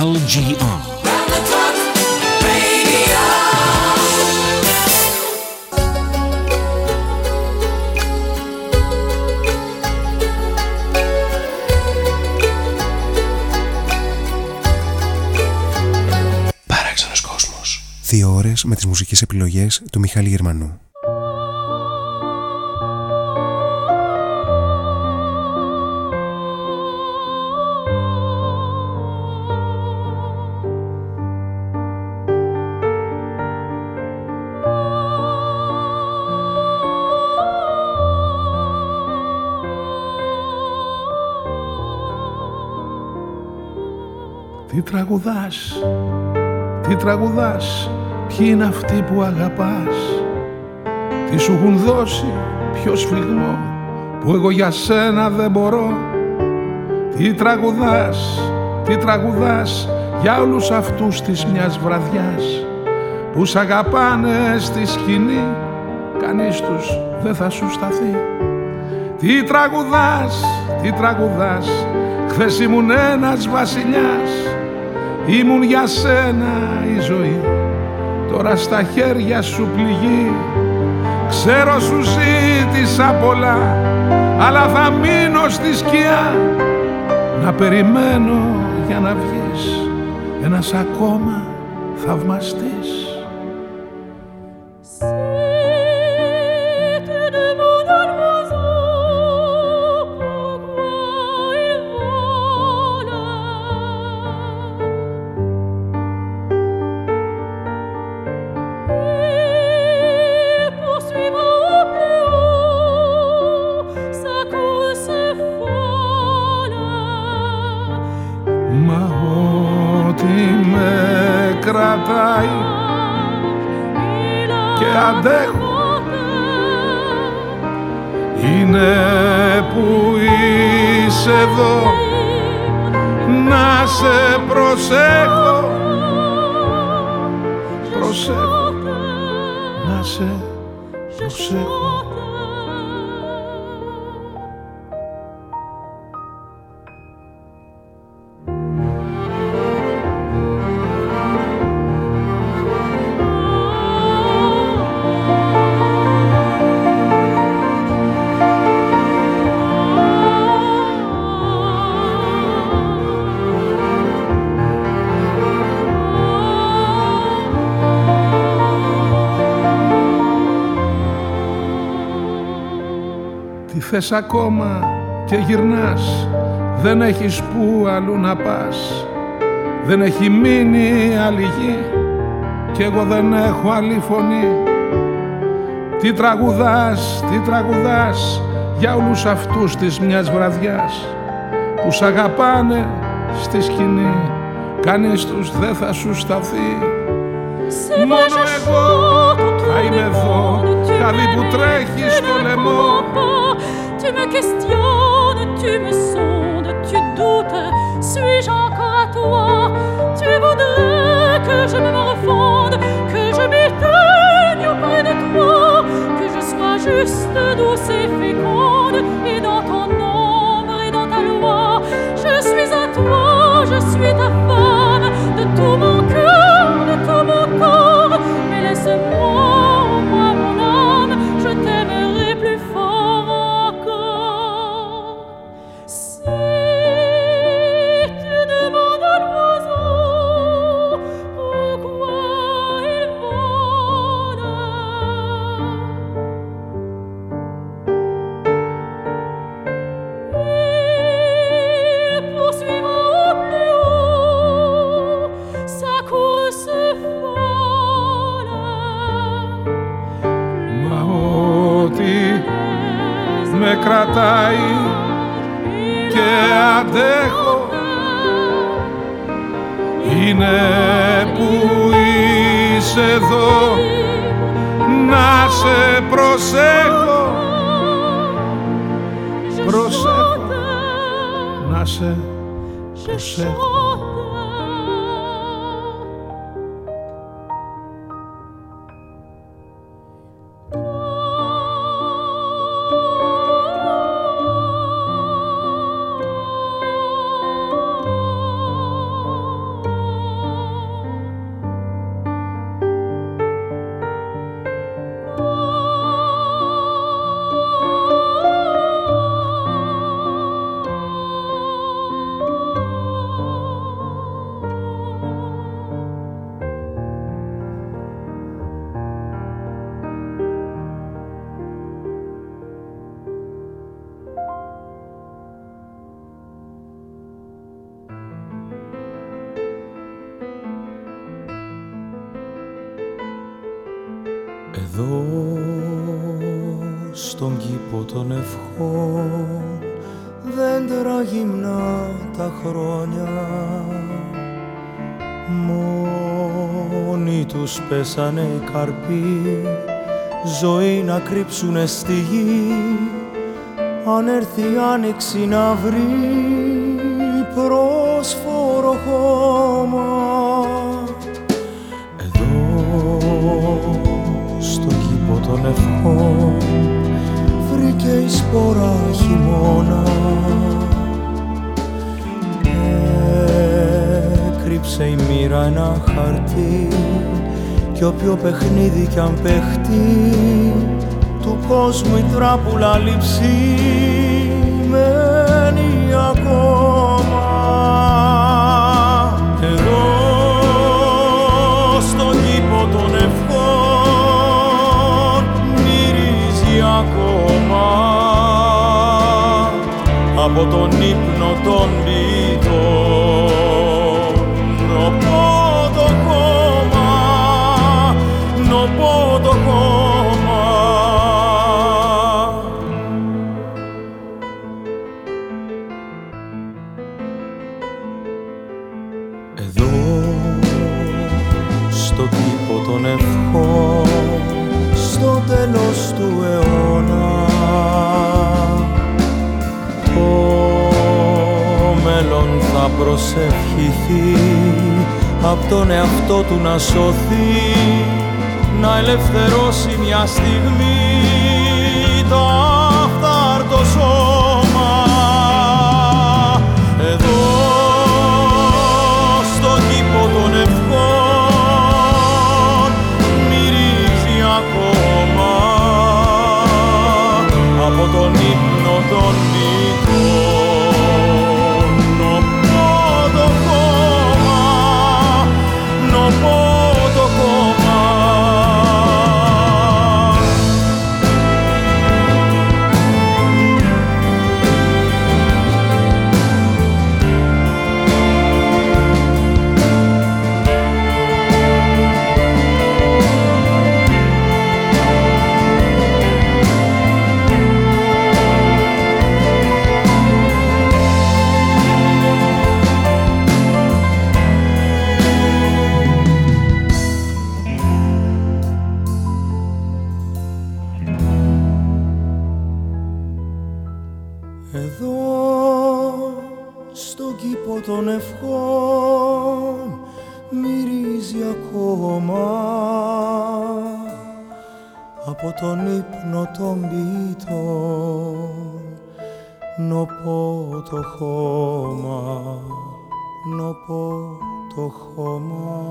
LGR. Δύο ώρες με τις μουσικές επιλογές του Μιχάλη Γερμανού. Τραγουδάς, τι τραγουδάς, ποιοι είναι αυτοί που αγαπάς; Τι σου έχουν δώσει, ποιο σφιγμό, που εγώ για σένα δεν μπορώ. Τι τραγουδάς, τι τραγουδάς, για όλους αυτούς της μιας βραδιάς. Που σ' αγαπάνε στη σκηνή, κανείς τους δεν θα σου σταθεί. Τι τραγουδάς, τι τραγουδάς, χθες ήμουν ένας βασιλιάς Ήμουν για σένα η ζωή. Τώρα στα χέρια σου πληγεί. Ξέρω σου ζήτησα πολλά Αλλά θα μείνω στη σκιά. Να περιμένω για να βγεις. Ένας ακόμα θαυμαστής θες ακόμα και γυρνάς. Δεν έχεις που αλλού να πας. Δεν έχει μείνει άλλη γη. Κι εγώ δεν έχω άλλη φωνή. Τι τραγουδάς, τι τραγουδάς Για όλους αυτούς της μιας βραδιάς Που σ' αγαπάνε στη σκηνή. Κανείς τους δεν θα σου σταθεί. Μόνο εγώ θα είμαι εδώ Καλή που τρέχεις στο λαιμό. tu me questionnes, tu me sondes, tu doutes, suis-je encore à toi? Tu voudrais que je me refonde, que je m'éteigne auprès de toi, que je sois juste, douce et féconde, πέσανε οι καρποί ζωή να κρύψουνε στη γη. Αν έρθει η άνοιξη να βρει πρόσφορο χώμα. Εδώ στο κήπο των ευχών βρήκε η σπορά χειμώνα. Έκρυψε η μοίρα ένα χαρτί κι όποιο παιχνίδι κι αν παιχτεί του κόσμου η τράπουλα μένει ακόμα. Εδώ στον κήπο των ευχών μυρίζει ακόμα. Από τον ύπνο των προσευχηθεί. Από τον εαυτό του να σωθεί να ελευθερώσει μια στιγμή. Το τον ύπνο των ποιητών νοπό το χώμα, νοπό το χώμα.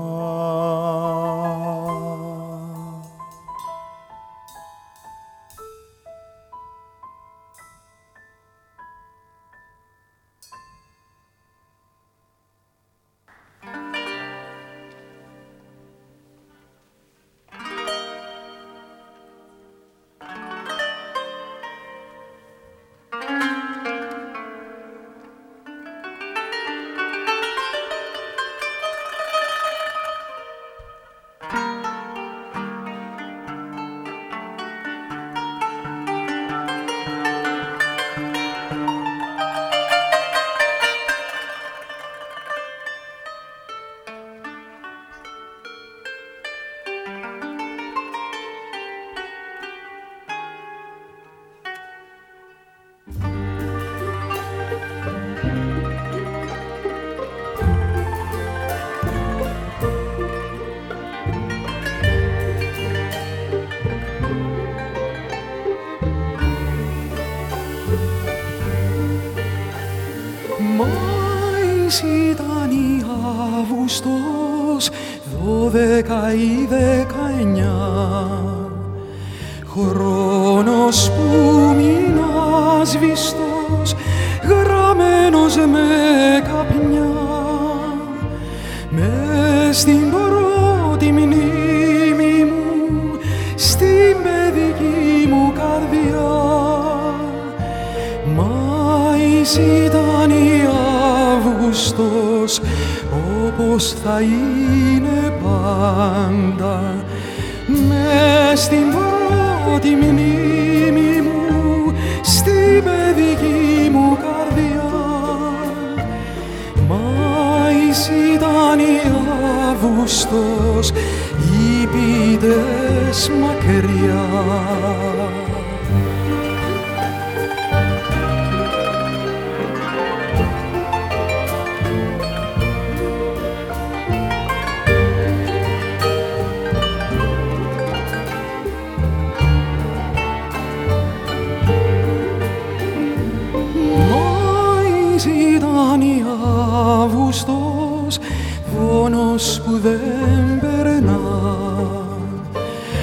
Πόνος που δεν περνά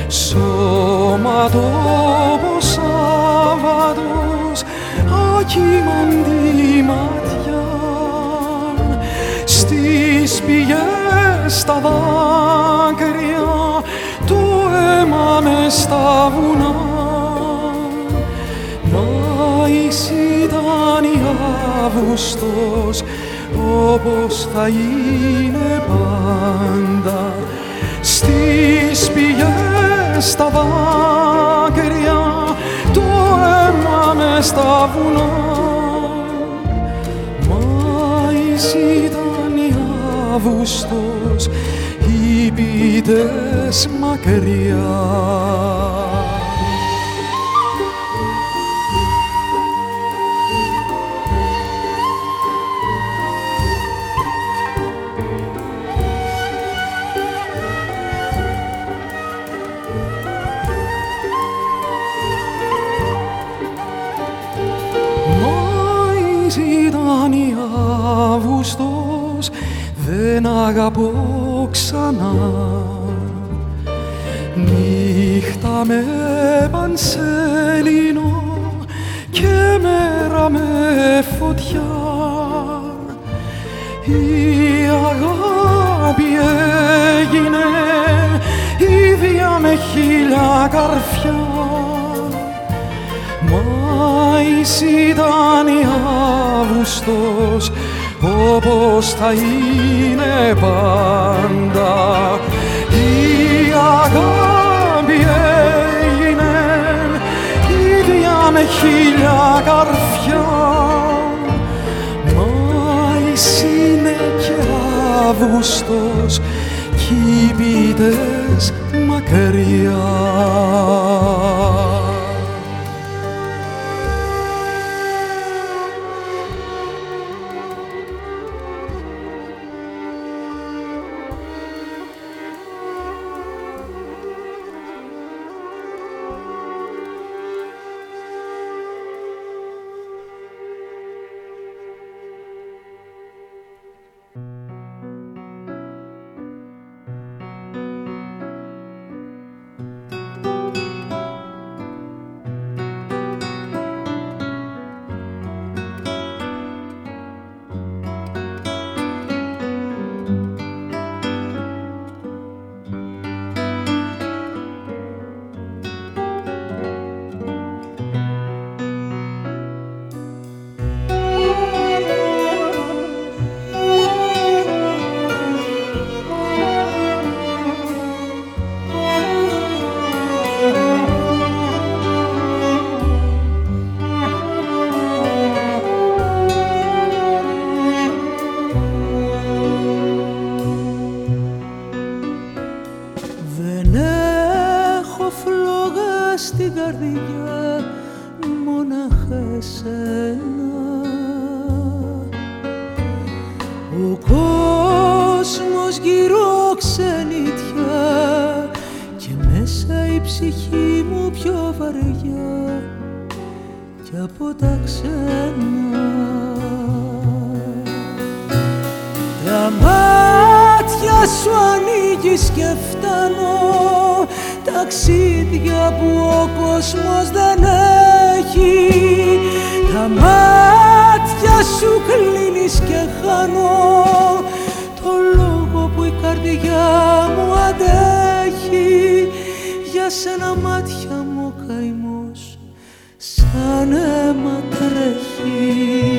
σώματο Σάββατος ακοιμαντή ματιά. Στις πηγές τα δάκρυα το αίμα μες στα βουνά. Μάης ήταν η Αύγουστος όπως θα είναι πάντα. Στις πηγές τα δάκρυα το αίμα μες στα βουνά. Μάης ήταν η Αύγουστος οι πίτες μακριά αγαπώ ξανά. Νύχτα με πανσέλινο και μέρα με φωτιά. Η αγάπη έγινε ίδια με χίλια καρφιά. Μάης ήταν η Αύγουστος όπως θα είναι πάντα η αγάπη έγινε ίδια με χίλια καρφιά. Μάης είναι και Αύγουστος κι οι πίτες μακριά καρδιά μοναχά εσένα Ο κόσμος γύρω ξενιτιά και μέσα η ψυχή μου πιο βαριά και από τα ξένα. Τα μάτια σου ανοίγεις και φτάνω ταξίδια που ο κόσμος δεν έχει. Τα μάτια σου κλείνεις και χάνω. Το λόγο που η καρδιά μου αντέχει. Για σένα μάτια μου ο σαν αίμα τρέχει.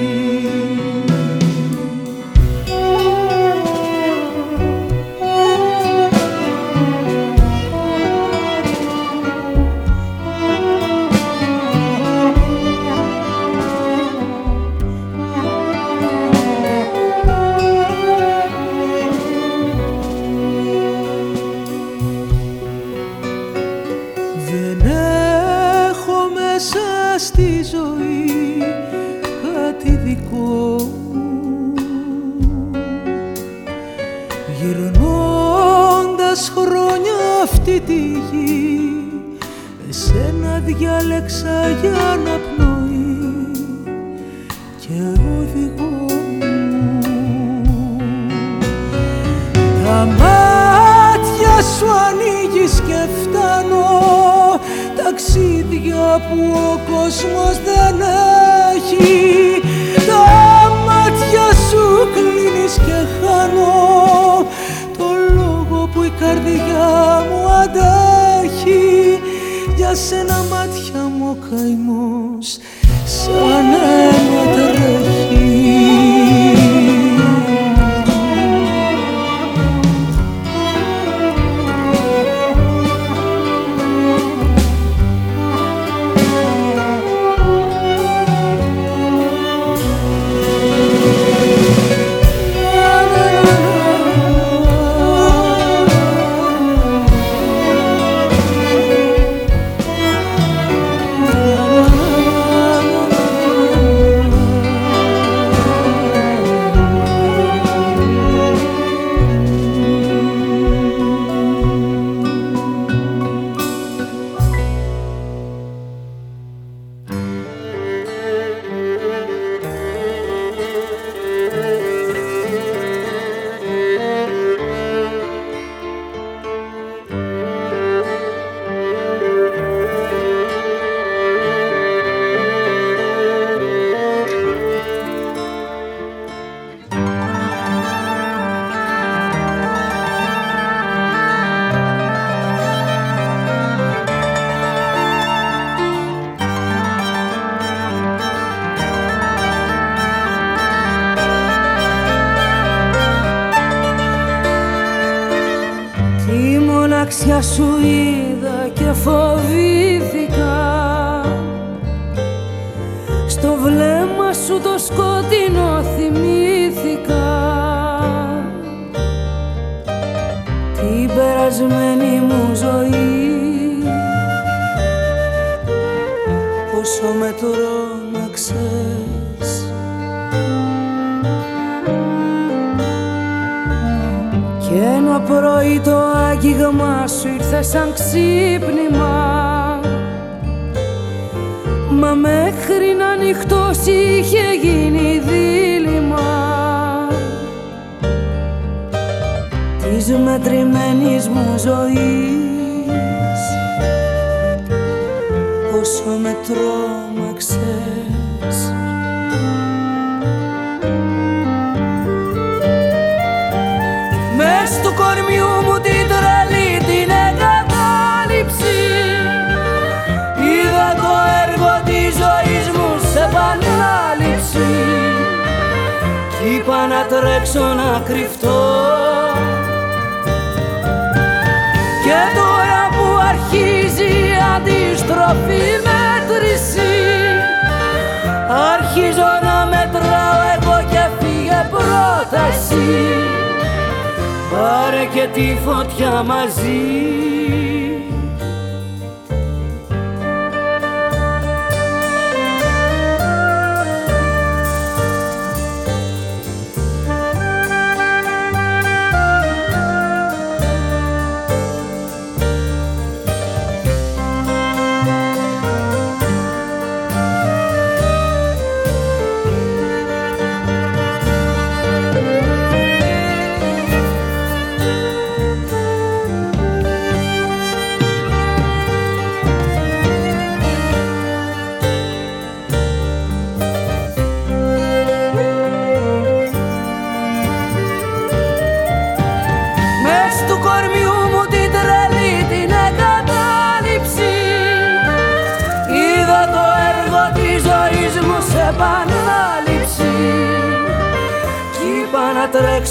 Για να πνοεί και οδηγώ Τα μάτια σου ανοίγεις και φτάνω ταξίδια που ο κόσμος δεν έχει. Τα μάτια σου κλείνεις και χάνω το λόγο που η καρδιά μου αντέχει. Για σένα μάτια μου ο καημός σαν Την περασμένη μου ζωή. Πόσο με τρόμαξες. Κι ένα πρωί το άγγιγμα σου ήρθε σαν ξύπνημα. Μα μέχρι να νυχτώσει είχε γίνει δίλημα Της μετρημένης μου ζωής. Πόσο με τρόμαξες. Μες του κορμιού μου την τρελή την εγκατάλειψη. Είδα το έργο της ζωής μου σε επανάληψη. Κι είπα να τρέξω να κρυφτώ αντίστροφη μέτρηση. Αρχίζω να μετράω εγώ και φύγε πρόταση. Πάρε και τη φωτιά μαζί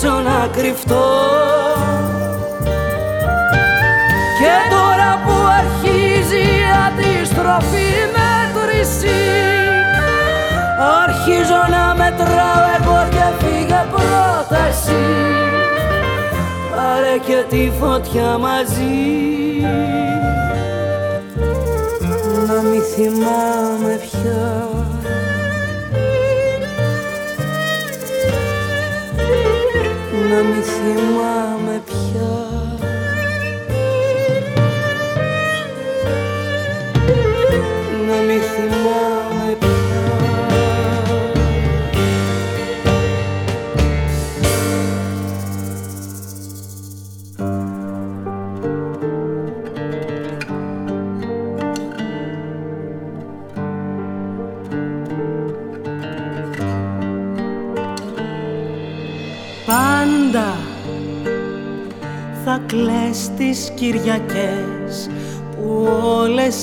να τρέξω να κρυφτώ. Και τώρα που αρχίζει η αντίστροφη μέτρηση Αρχίζω να μετράω εγώ και φύγε πρόταση Πάρε και τη φωτιά μαζί. Να μη θυμάμαι Να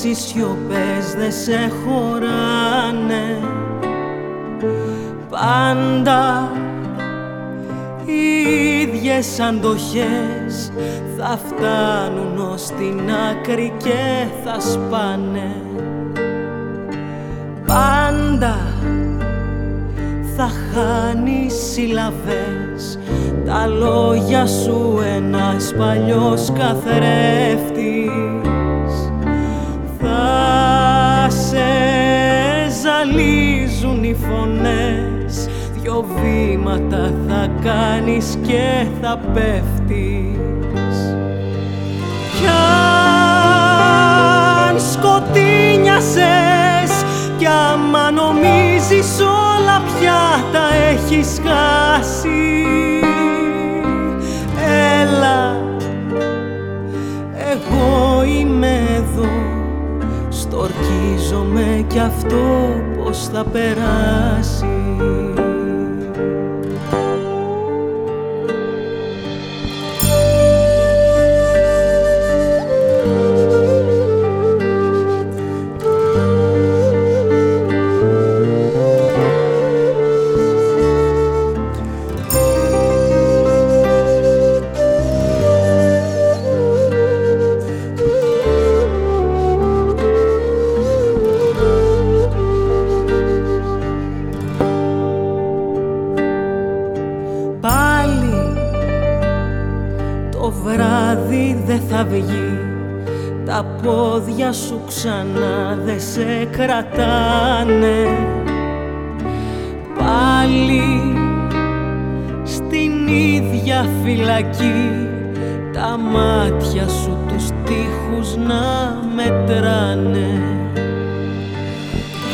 όλες οι σιωπές δεν σε χωράνε. Πάντα οι ίδιες αντοχές θα φτάνουν ως την άκρη και θα σπάνε. Πάντα θα χάνει συλλαβές τα λόγια σου ένας παλιός καθρέφτης σε ζαλίζουν οι φωνές. Δυο βήματα θα κάνεις και θα πέφτεις. Κι αν σκοτίνιασες κι άμα νομίζεις όλα πια τα έχεις χάσει. Έλα, εγώ είμαι εδώ Στορκίζομαι κι αυτό πως θα περάσει πόδια σου ξανά δε σε κρατάνε. Πάλι στην ίδια φυλακή Τα μάτια σου τους τείχους να μετράνε.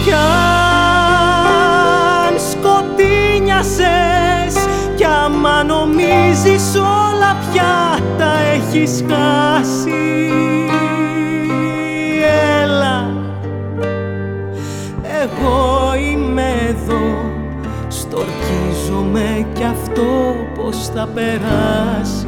Κι αν σκοτίνιασες Κι άμα νομίζεις όλα πια τα έχεις χάσει Στορκίζομαι κι αυτό πως θα περάσει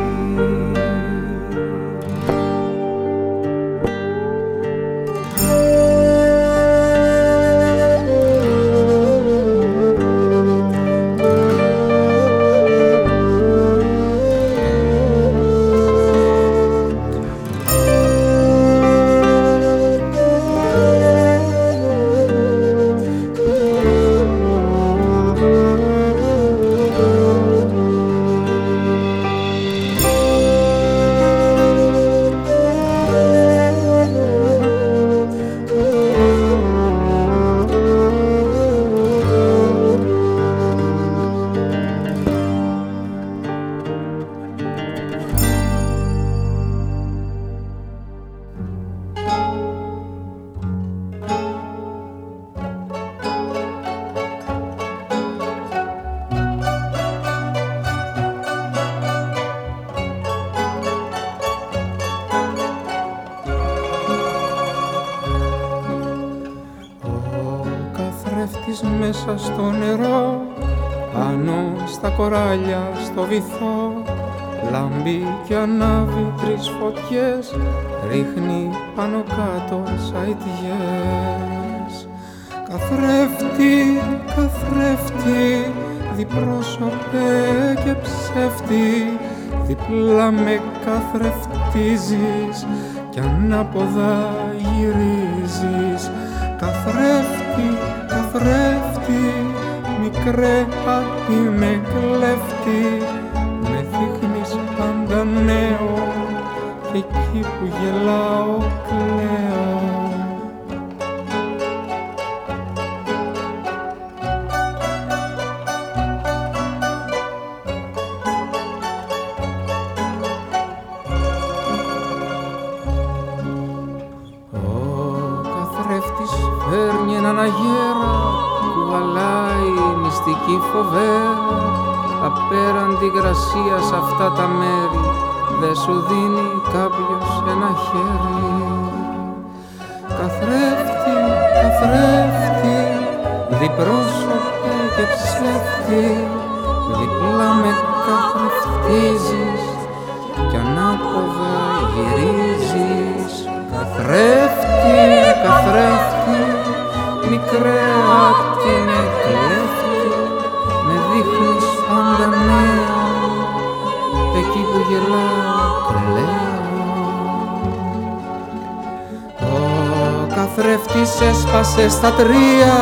ανάποδα γυρίζεις. Καθρέφτη, καθρέφτη μικρέ αγάπη με κλέφτη. Με δείχνεις πάντα νέο και εκεί που γελάω κλαίω αυτά τα μέρη δε σου δίνει κάποιος ένα χέρι. Καθρέφτη, καθρέφτη, διπρόσωπε και ψεύτη διπλά με καθρεφτίζεις κι ανάποδα γυρίζεις. Καθρέφτης έσπασε στα τρία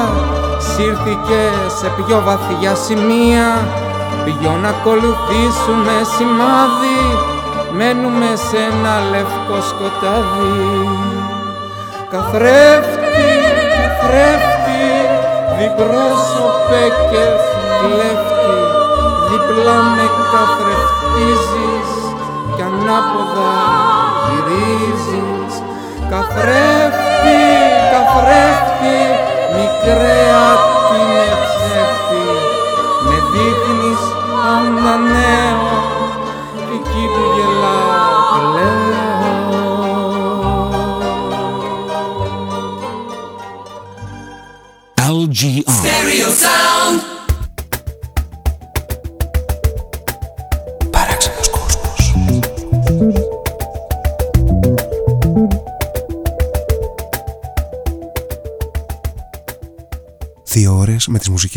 Σύρθηκε σε πιο βαθιά σημεία. Ποιο να ακολουθήσουμε σημάδι Μένουμε σε ένα λευκό σκοτάδι. Καθρέφτη, καθρέφτη Διπρόσωπε και κλέφτη Δίπλα με καθρεφτίζεις Κι ανάποδα γυρίζεις. Καθρέφτη, καθρέφτη Μικρέα την ψεύτη. Με δείχνεις πάντα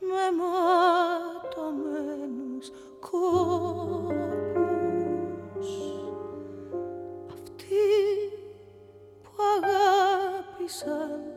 Με ματωμένους κόπους. Αυτοί που αγάπησαν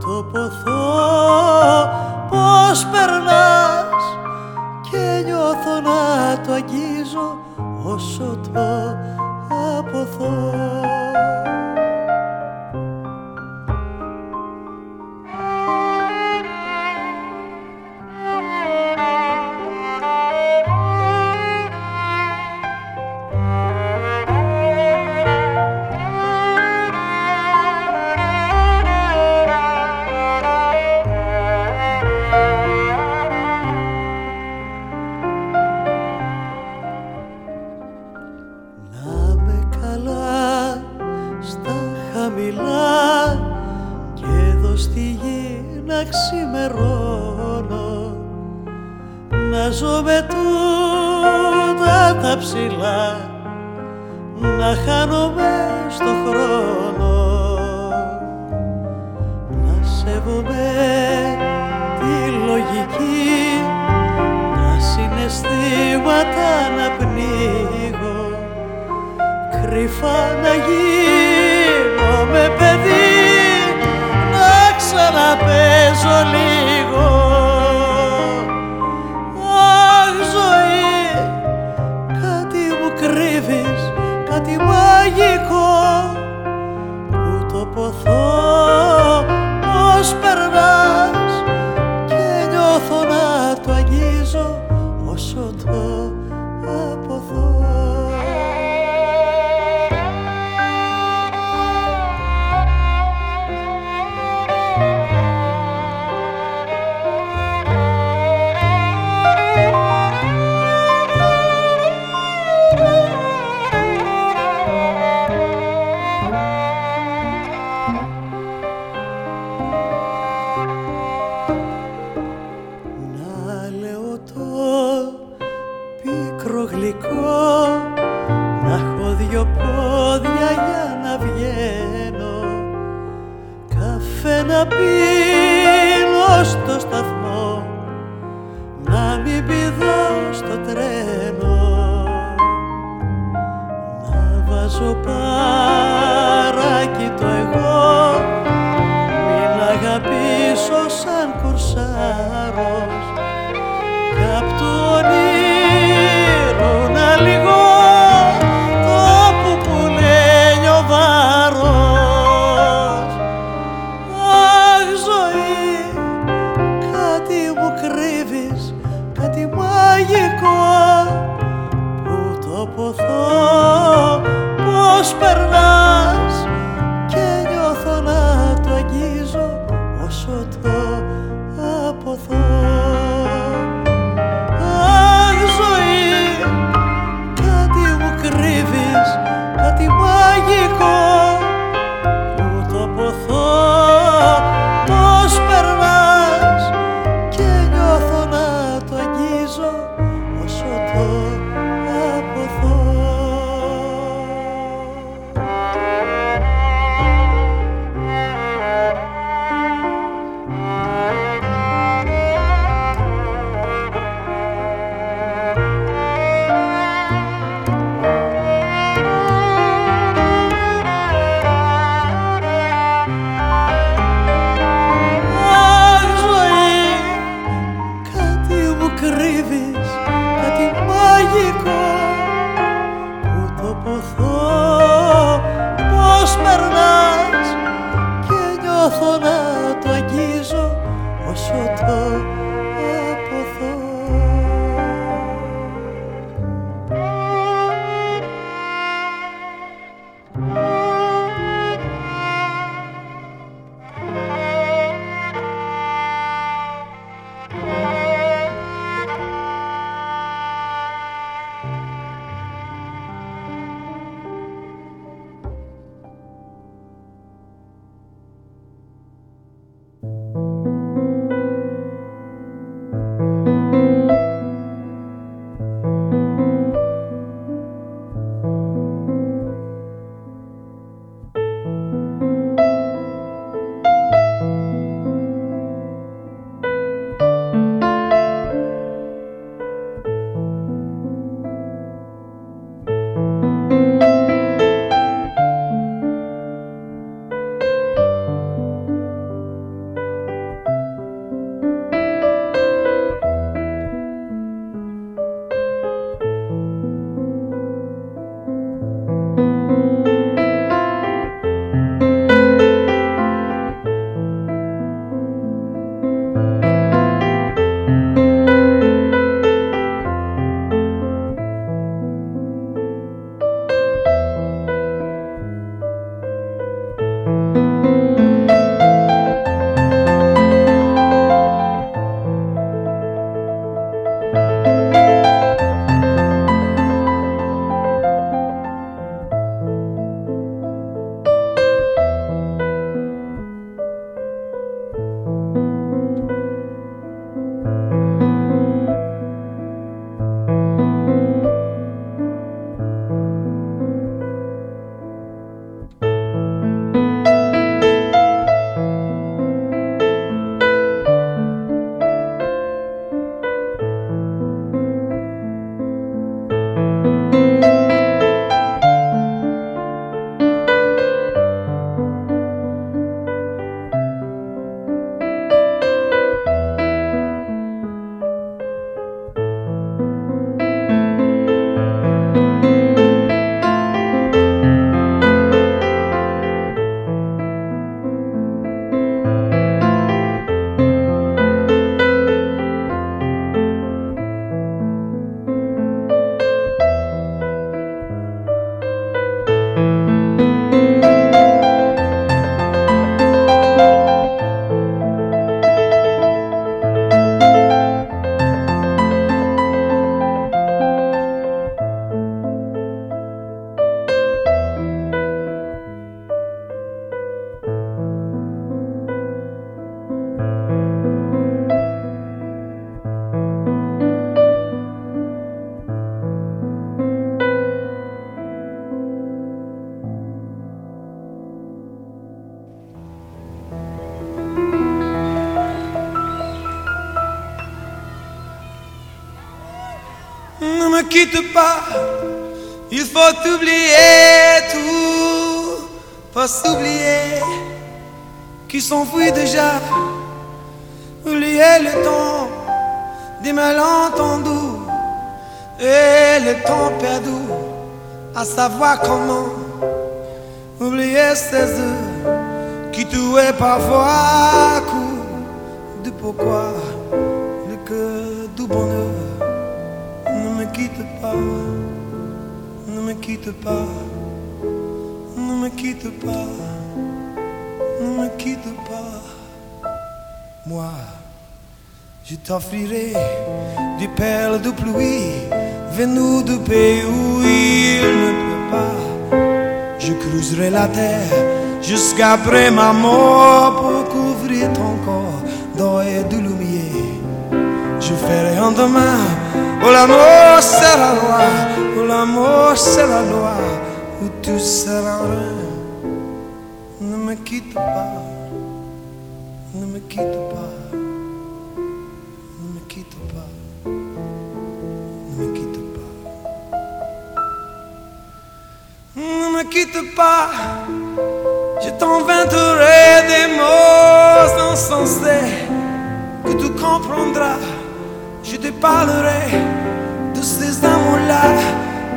το ποθώ πως περνάς και νιώθω να το αγγίζω όσο το αποθώ quitte pas, il faut oublier tout, pas s'oublier qui s'enfuit déjà, oublier le temps des malentendus et le temps perdu à savoir comment. Oublier ces heures qui tuaient parfois coup de pourquoi. Le cœur du bonheur quitte pas, ne me quitte pas, ne me quitte pas, ne me quitte pas, moi. Je t'offrirai des perles de pluie venues du pays où il ne pleut pas. Je cruiserai la terre jusqu'après ma mort pour couvrir ton corps d'or et de lumière. Je ferai un demain où l'amour sera loi, où l'amour sera loi, où tu seras rien. Ne me quitte pas, ne me quitte pas. Ne me quitte pas, je t'inventerai des mots insensés que tu comprendras. Je te parlerai de ces amours-là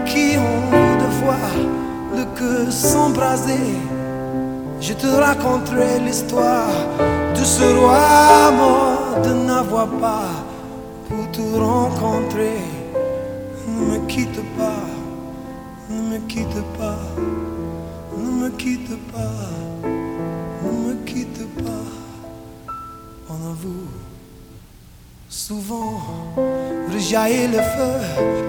qui ont de fois le cœur s'embraser. Je te raconterai l'histoire de ce roi mort de n'avoir pas pour te rencontrer. Ne me quitte pas. Ne me quitte pas, ne me quitte pas, ne me quitte pas. En avoue, souvent rejaillit le feu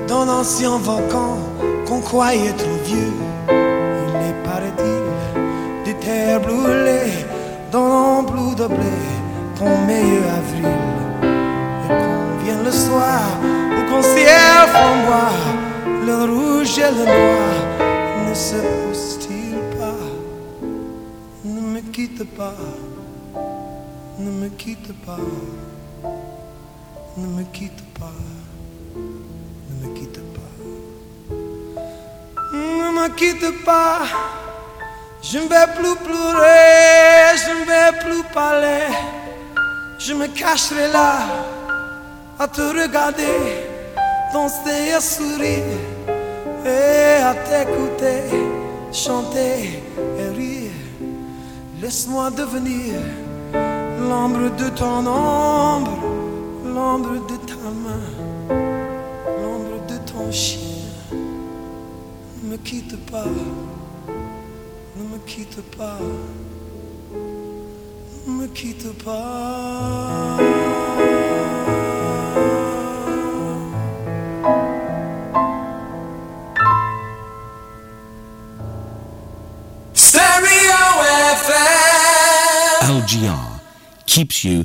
d'un ancien volcan qu'on croyait trop vieux. Il est, paraît-il, des terres brûlées dans l'emploi de blé ton meilleur avril. Et qu'on vienne le soir ou qu'on ciel flamboie le rouge et le noir ne se poussent-ils pas Ne me quitte pas, ne me quitte pas, ne me quitte pas, ne me quitte pas, ne me quitte pas. Je ne vais plus pleurer, je ne vais plus parler, je me cacherai là à te regarder danser et sourire et à t'écouter chanter et rire. Laisse-moi devenir l'ombre de ton ombre, l'ombre de ta main, l'ombre de ton chien. Ne me quitte pas, ne me quitte pas, ne me quitte pas. LGR keeps you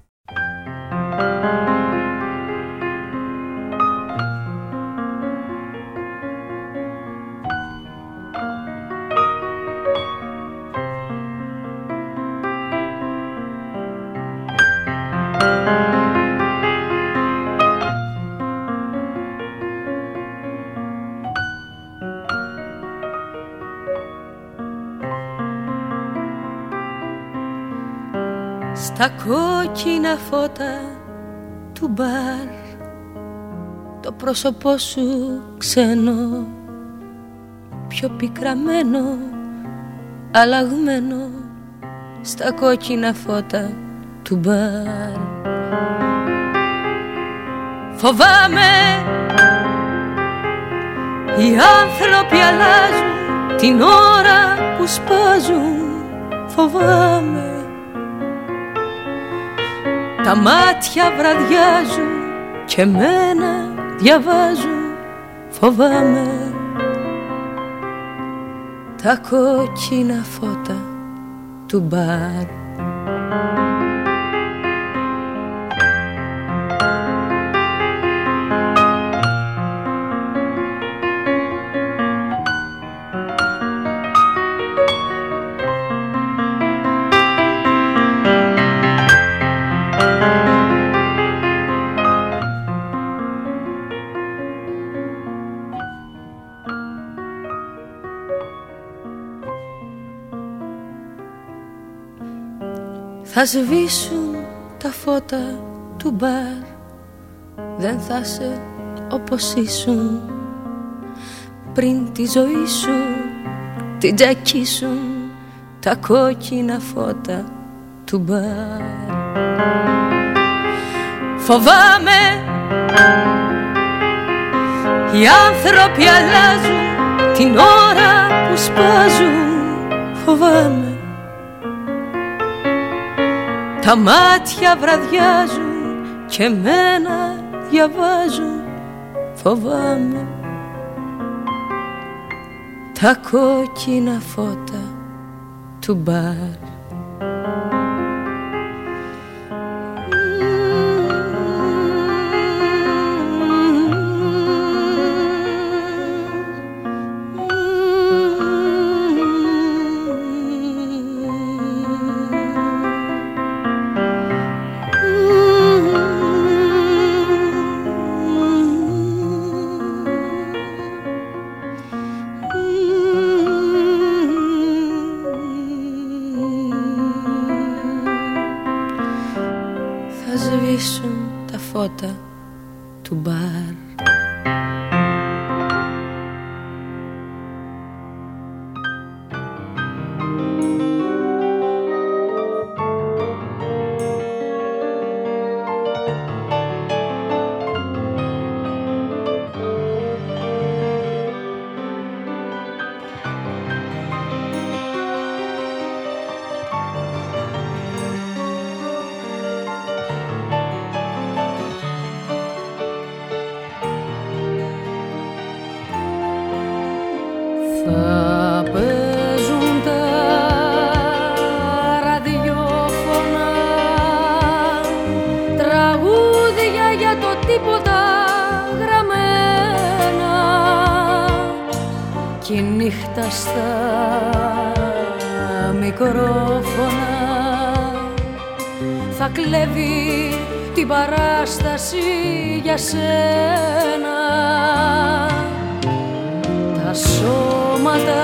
Φώτα του μπαρ. Το πρόσωπό σου ξένο Πιο πικραμένο Αλλαγμένο Στα κόκκινα φώτα του μπαρ. Φοβάμαι Οι άνθρωποι αλλάζουν Την ώρα που σπάζουν. Φοβάμαι τα μάτια βραδιάζουν και μένα διαβάζουν. Φοβάμαι τα κόκκινα φώτα του μπαρ Θα σβήσουν τα φώτα του μπαρ. Δεν θα σε όπως ήσουν Πριν τη ζωή σου. Την τζακίσουν Τα κόκκινα φώτα του μπαρ. Φοβάμαι Οι άνθρωποι αλλάζουν την ώρα που σπάζουν. Φοβάμαι τα μάτια βραδιάζουν και μένα διαβάζουν. Φοβάμαι Τα κόκκινα φώτα του μπαρ για σένα. Τα σώματα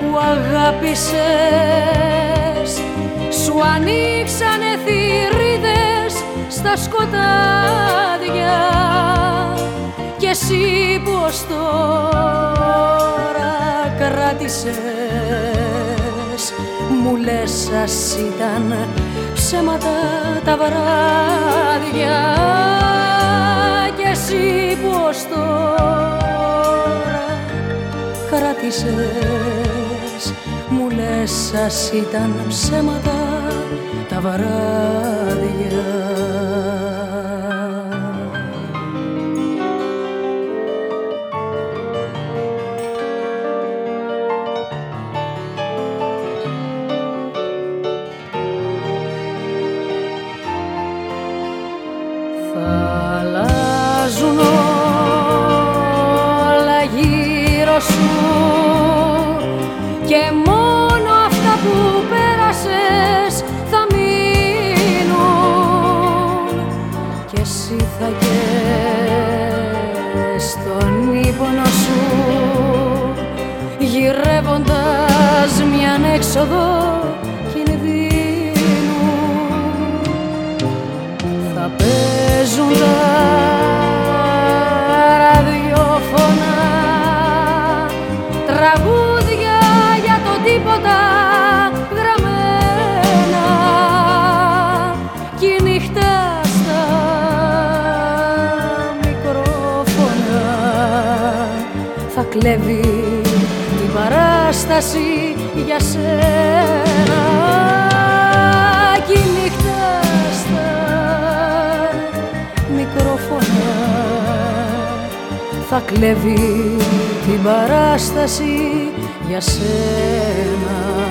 που αγάπησες σου ανοίξανε θηρίδες στα σκοτάδια. Και εσύ πως τώρα κράτησες μου λες σας ήταν ψέματα τα βράδια. Και εσύ πως τώρα κράτησες μου λες σας ήταν ψέματα τα βράδια έξοδο κινδύνου θα παίζουν τα ραδιόφωνα τραγούδια για το τίποτα γραμμένα. Κι η νύχτα στα μικρόφωνα θα κλέβει την παράσταση για σένα. Κι η νύχτα στα μικρόφωνα θα κλέβει την παράσταση για σένα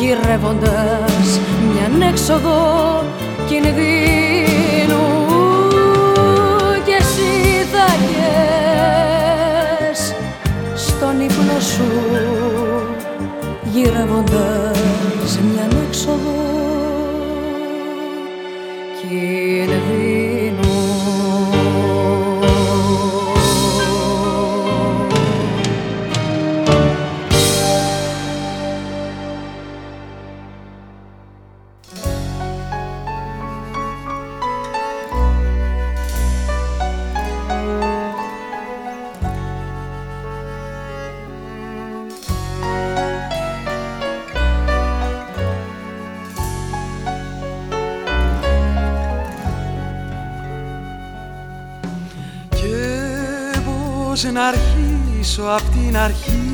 γυρεύοντας μια έξοδο κινδύνου και εσύ θα στον ύπνο σου γυρεύοντας μια έξοδο απ' την αρχή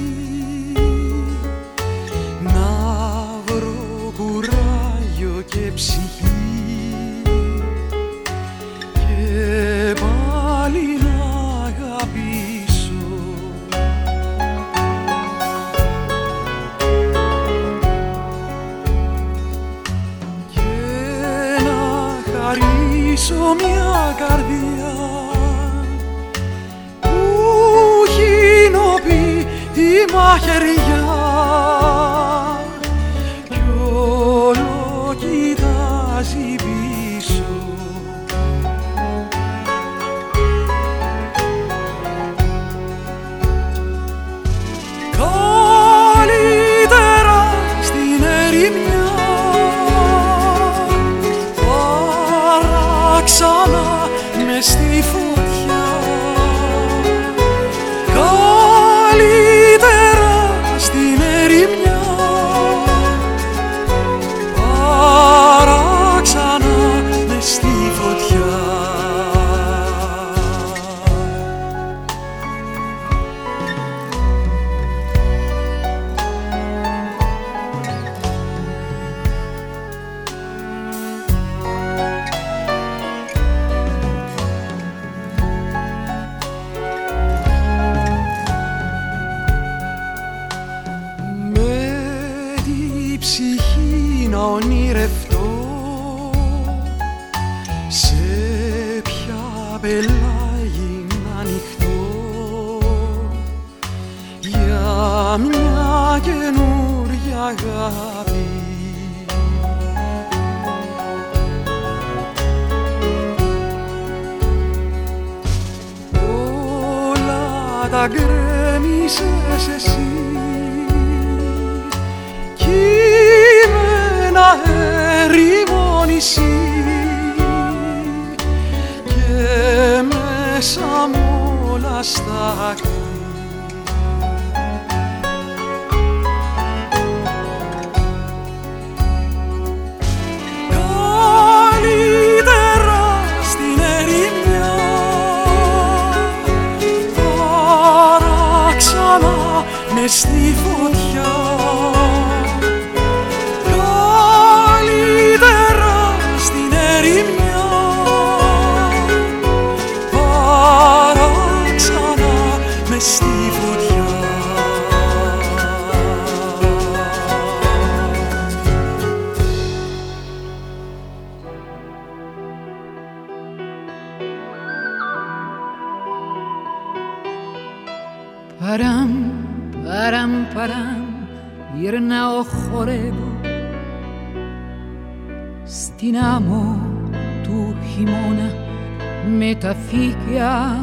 με τα φύκια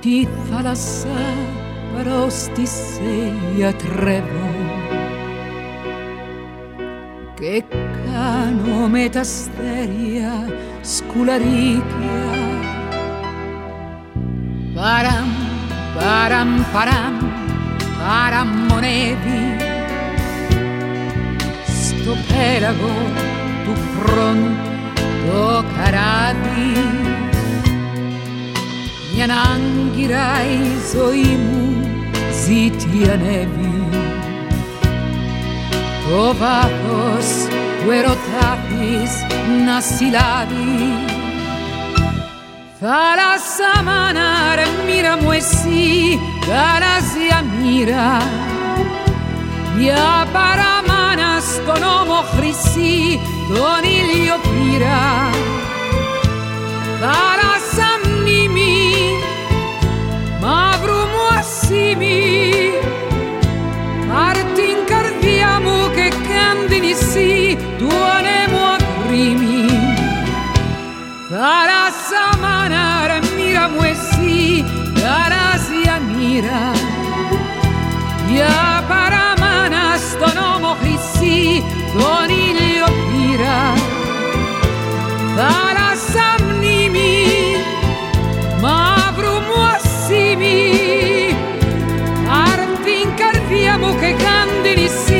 τη θάλασσα προς τη σε ιατρεύω και κάνω με τα αστέρια σκουλαρίκια. Παραμ, παραμ, παραμ, παραμονεύει. Στο πέραγο του χρόνου το καράβι μια άγκυρα η ζωή μου ζήτη ανέβει το βάθος του ερωτάθης να συλλάβει. Θάλασσα μάνα ρε μοίρα μου εσύ γαλάζια μοίρα. Μια παραμάνα στον ώμο χρυσή τον ήλιο πήρα θάλασσα μνήμη μαύρου μου ασήμι πάρ την καρδιά μου και κάν νησί του ανέμου ακρίμη θάλασσα μάνα ρε μοίρα μου εσύ γαλάζια μοίρα για παραμάνα στον ώμο χρυσή τον ήλιο πήρα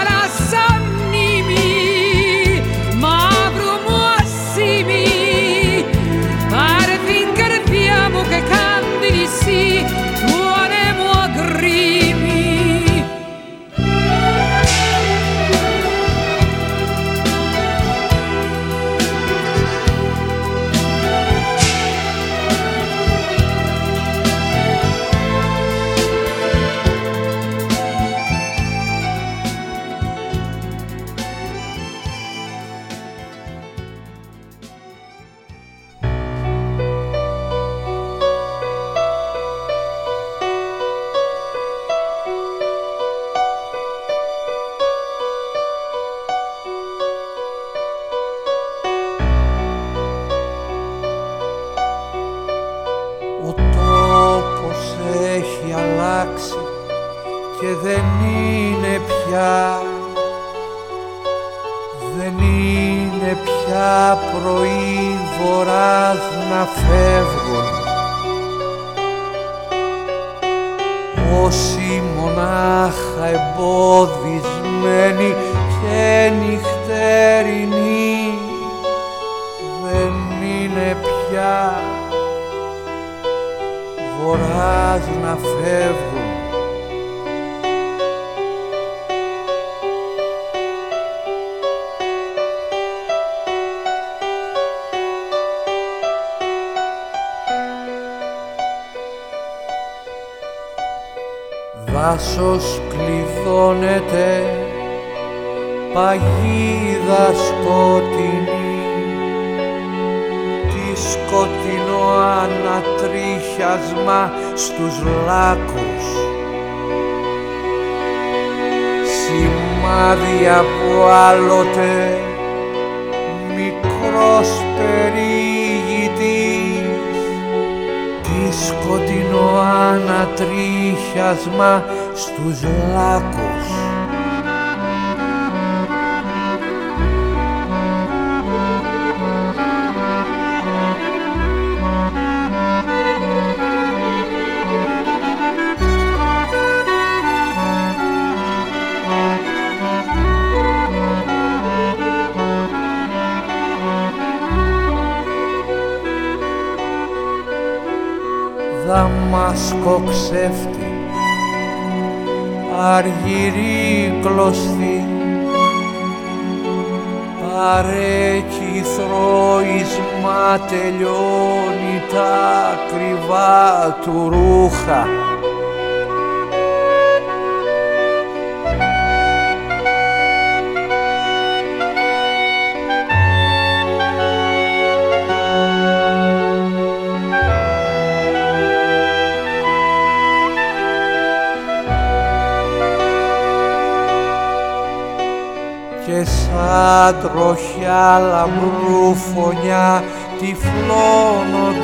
λαμπρού φωνιά τυφλώνοντας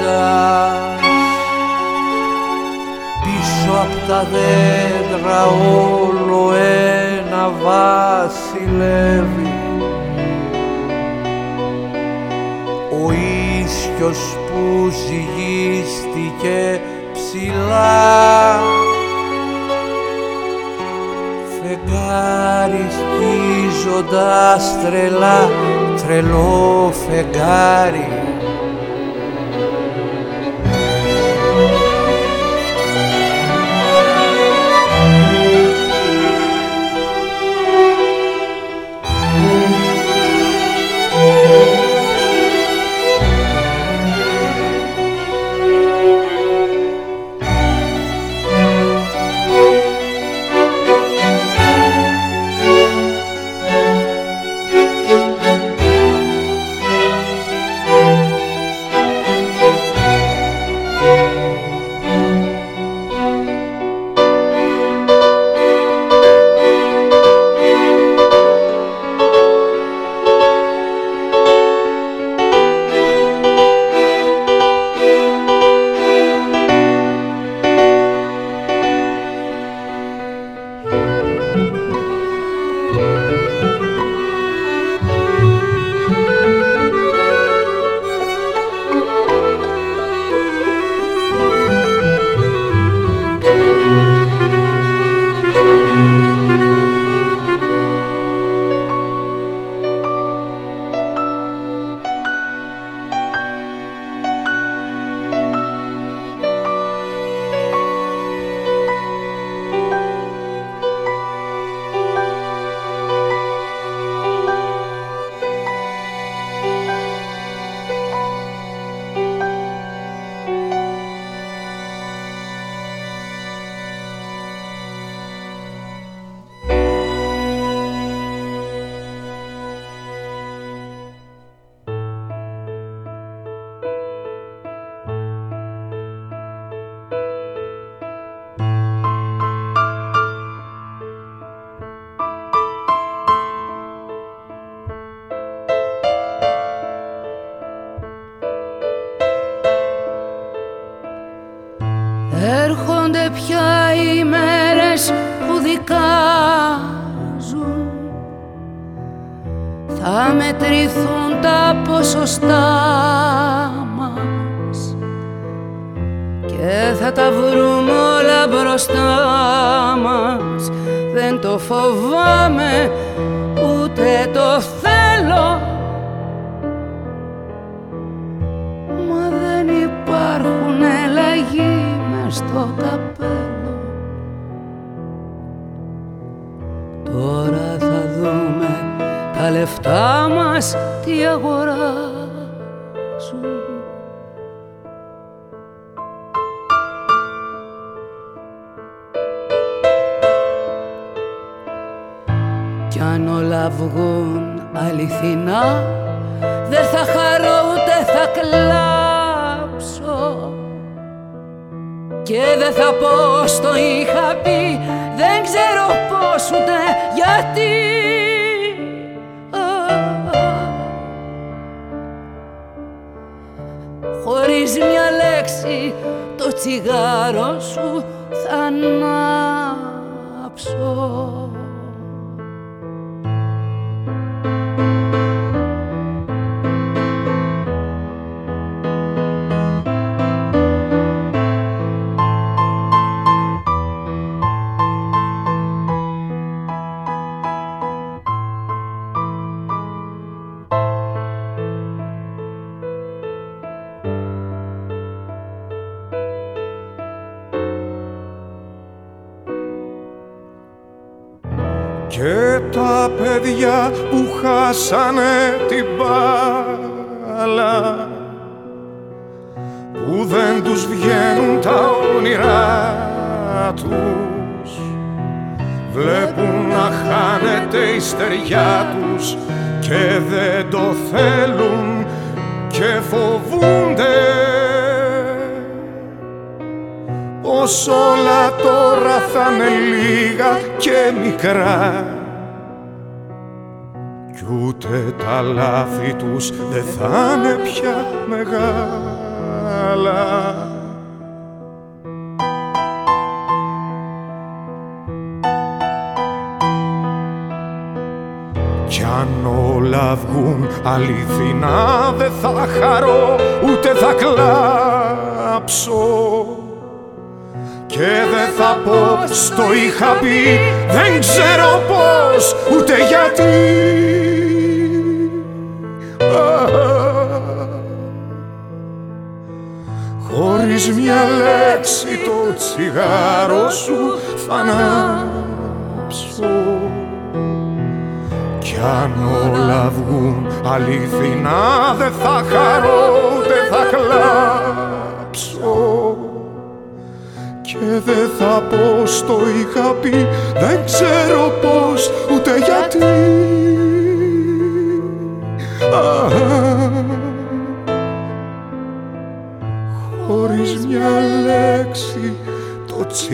πίσω απ' τα δέντρα όλο ένα βασιλεύει. Ο ίσιος που ζυγίστηκε ψηλά. Φεγγάρι σκίζοντας τρελά. reloj Ferrari. Μια λέξη το τσιγάρο σου θα ανάψω που χάσανε την μπάλα που δεν τους βγαίνουν τα όνειρά τους. Βλέπουν να χάνεται η στεριά τους και δεν το θέλουν και φοβούνται. Πως όλα τώρα θα είναι λίγα και μικρά ούτε τα λάθη τους δεν θα είναι πια μεγάλα. Κι αν όλα βγουν αληθινά δεν θα χαρώ ούτε θα κλάψω και δεν θα πω στο είχα πει δεν ξέρω πώς ούτε γιατί τσιγάρο σου θα ανάψω. Κι αν όλα βγουν αληθινά δεν θα χαρώ, δεν θα κλάψω. Και δεν θα πω στο είχα πει Δεν ξέρω πως ούτε γιατί το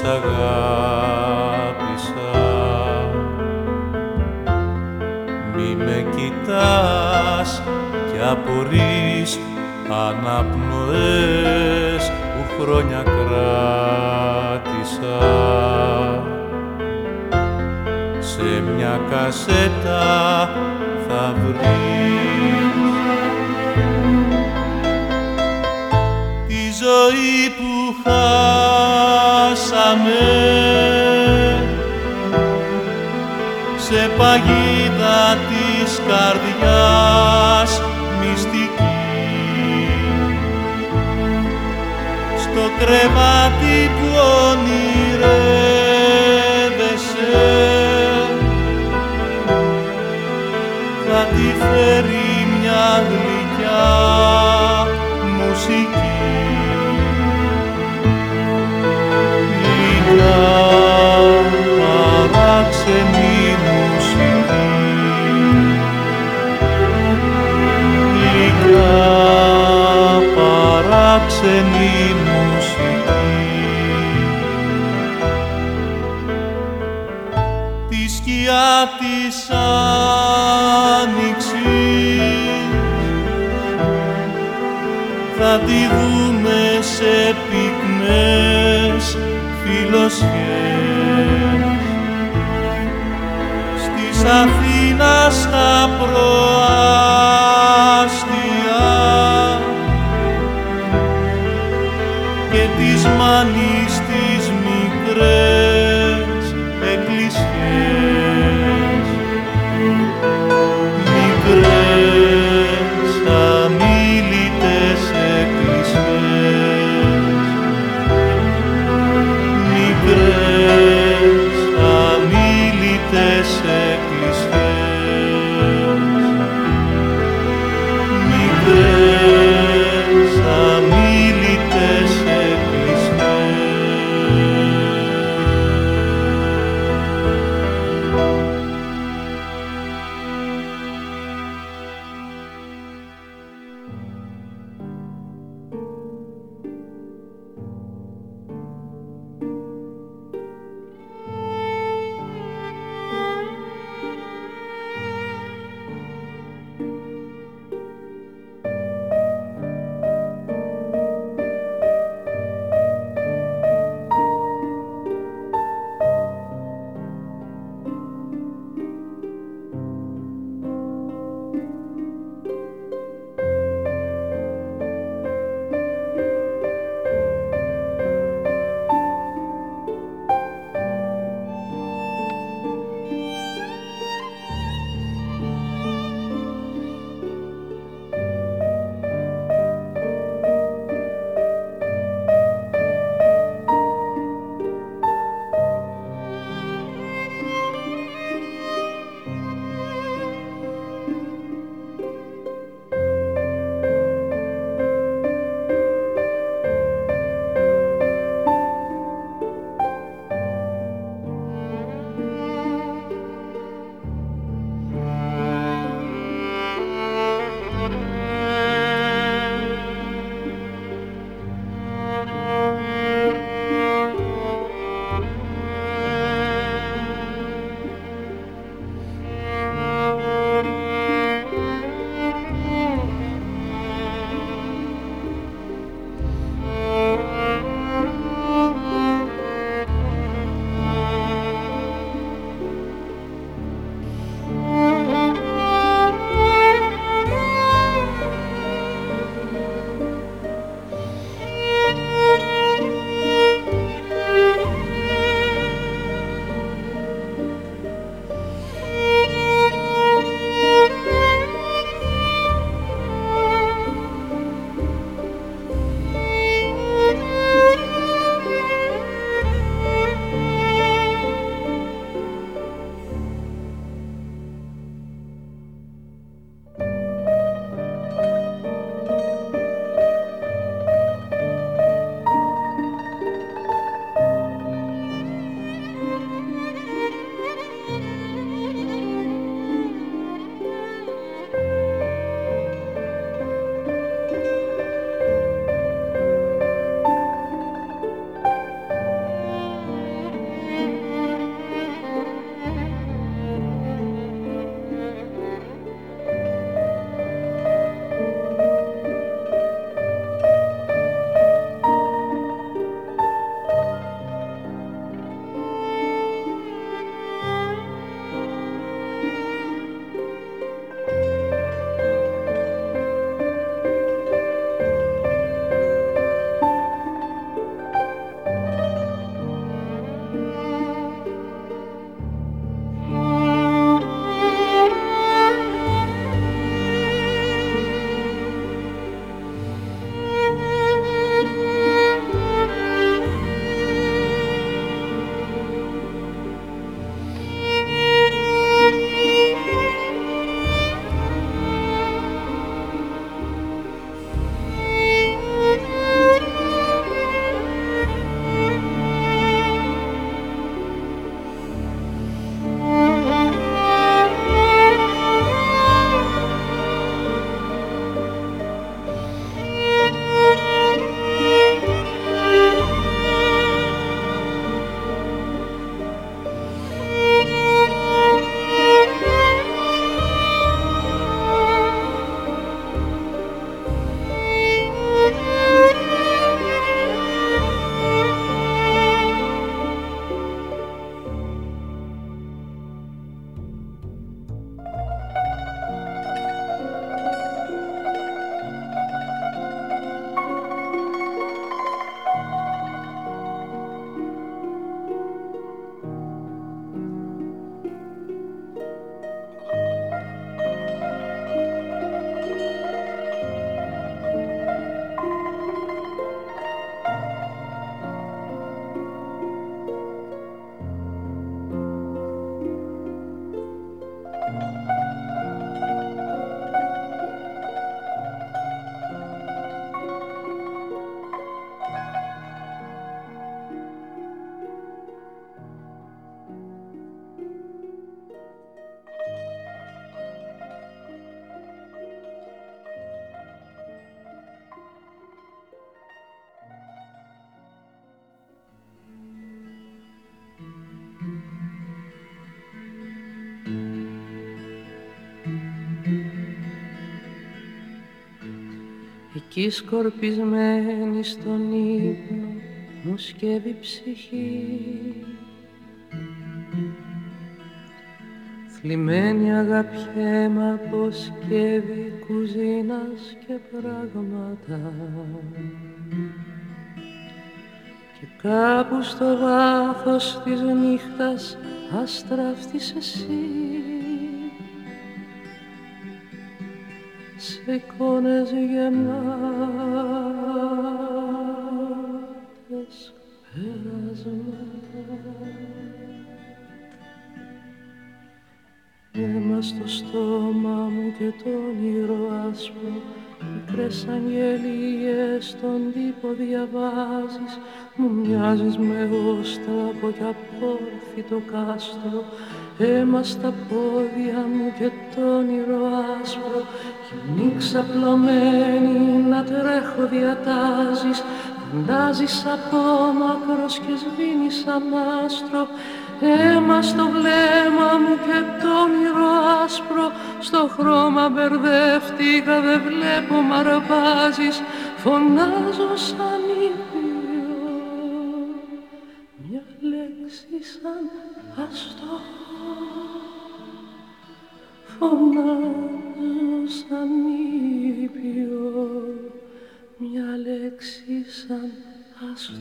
Sagrada. Κι σκορπισμένη στον ύπνο μου σκεύει ψυχή. Θλιμμένη αγαπιέμαι από σκεύη κουζίνας και πράγματα. Και κάπου στο βάθος της νύχτας αστράφτης εσύ εικόνες γεμάτες περάσματα Αίμα στο στόμα μου και το όνειρο άσπρο Μικρές αγγελίες στον τύπο διαβάζεις. Μου μοιάζεις με όστραπο κι απόρφητο κάστρο. Αίμα στα πόδια μου και το όνειρο άσπρο. Γυμνή ξαπλωμένη να τρέχω διατάζεις. Φαντάζεις από μακρός και σβήνεις σαν άστρο Αίμα στο βλέμμα μου και το όνειρο άσπρο. Στο χρώμα μπερδεύτηκα, δεν βλέπω μ' αρπάζεις. Φωνάζω σαν ήπιο λέξη σαν αστός Φωνάζω σαν ήπιο Μια λέξη σαν αστός.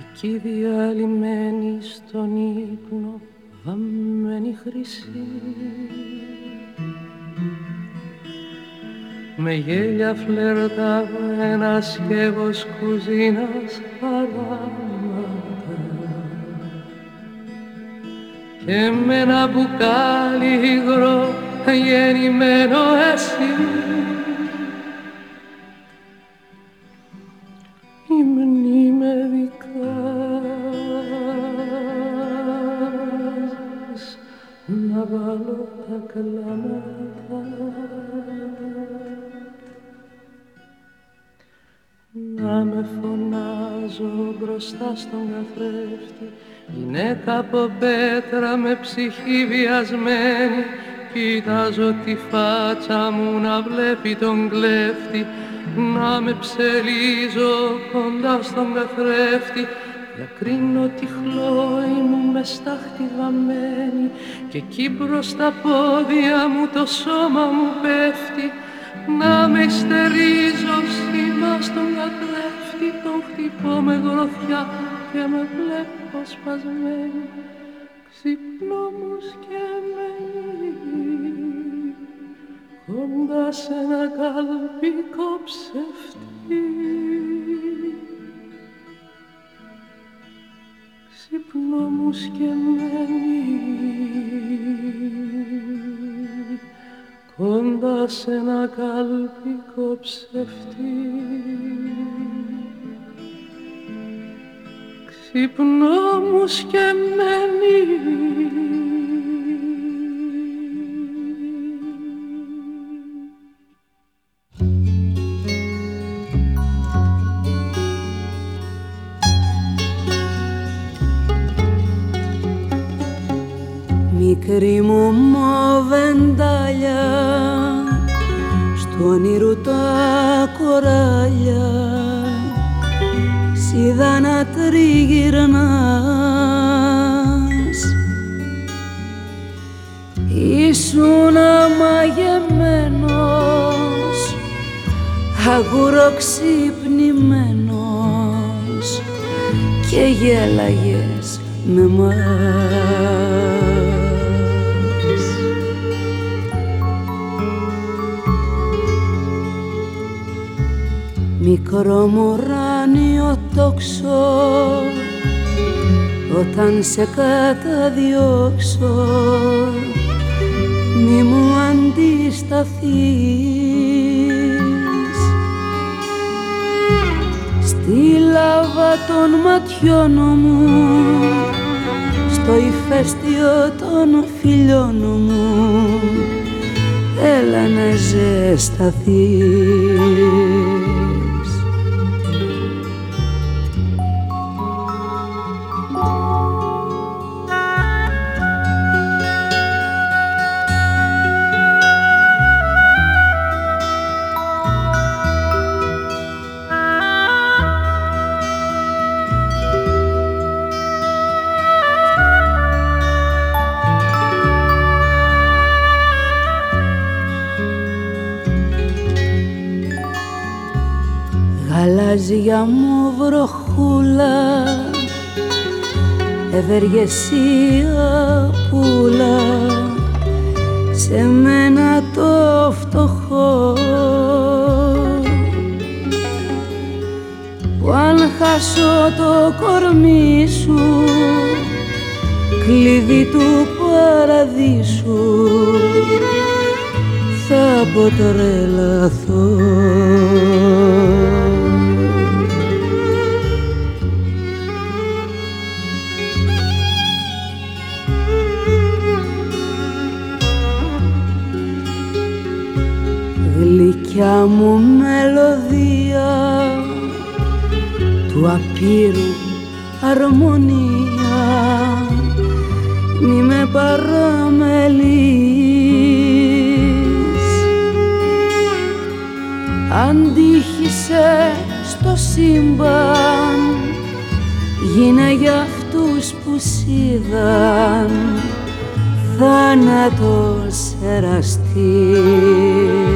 Εκεί διαλυμένη στον ύπνο βαμμένη χρυσή με γέλια φλερταγμένα σκεύος κουζίνας χαράματα. Και με ένα μπουκάλι υγρό γεννημένο εσύ. Ύμνη με δικάζεις να βάλω τα κλάματα να με φωνάζω μπροστά στον καθρέφτη. Γυναίκα από πέτρα με ψυχή βιασμένη. Κοιτάζω τη φάτσα μου να βλέπει τον κλέφτη. Να με ψελίζω κοντά στον καθρέφτη. Διακρίνω τη χλώη μου με στάχτη βαμμένη. Και εκεί μπρος στα πόδια μου το σώμα μου πέφτει να με ιστερίζω σήμα στον καθρέφτη τον χτυπώ με γροθιά και με βλέπω σπασμένη. Ξυπνώ μου σκεμμένη κοντά σε ένα καλπικό ψευτή. Ξυπνώ μου σκεμμένη κοντά σε ένα καλπικό ψευτή. Ξυπνώ μου σκεμμένη Μικρή μου μοβεντάλια στο όνειρο τα κοράλια. Σίδα να τριγυρνάς Ήσουν αμαγεμένος αγουροξυπνημένος και γέλαγες με μας Μικρό μωράνιο τόξο όταν σε καταδιώξω μη μου αντισταθείς. Στη λάβα των ματιών μου στο ηφαίστειο των φιλιών μου έλα να ζεσταθείς ευεργεσία πουλα σε μένα το φτωχό. Που αν χάσω το κορμί σου κλειδί του παραδείσου θα αποτρελαθώ μου μελωδία του απείρου αρμονία. Μη με παραμελείς. Αντίχησε στο σύμπαν γίνε για αυτούς που σίδαν θάνατος εραστής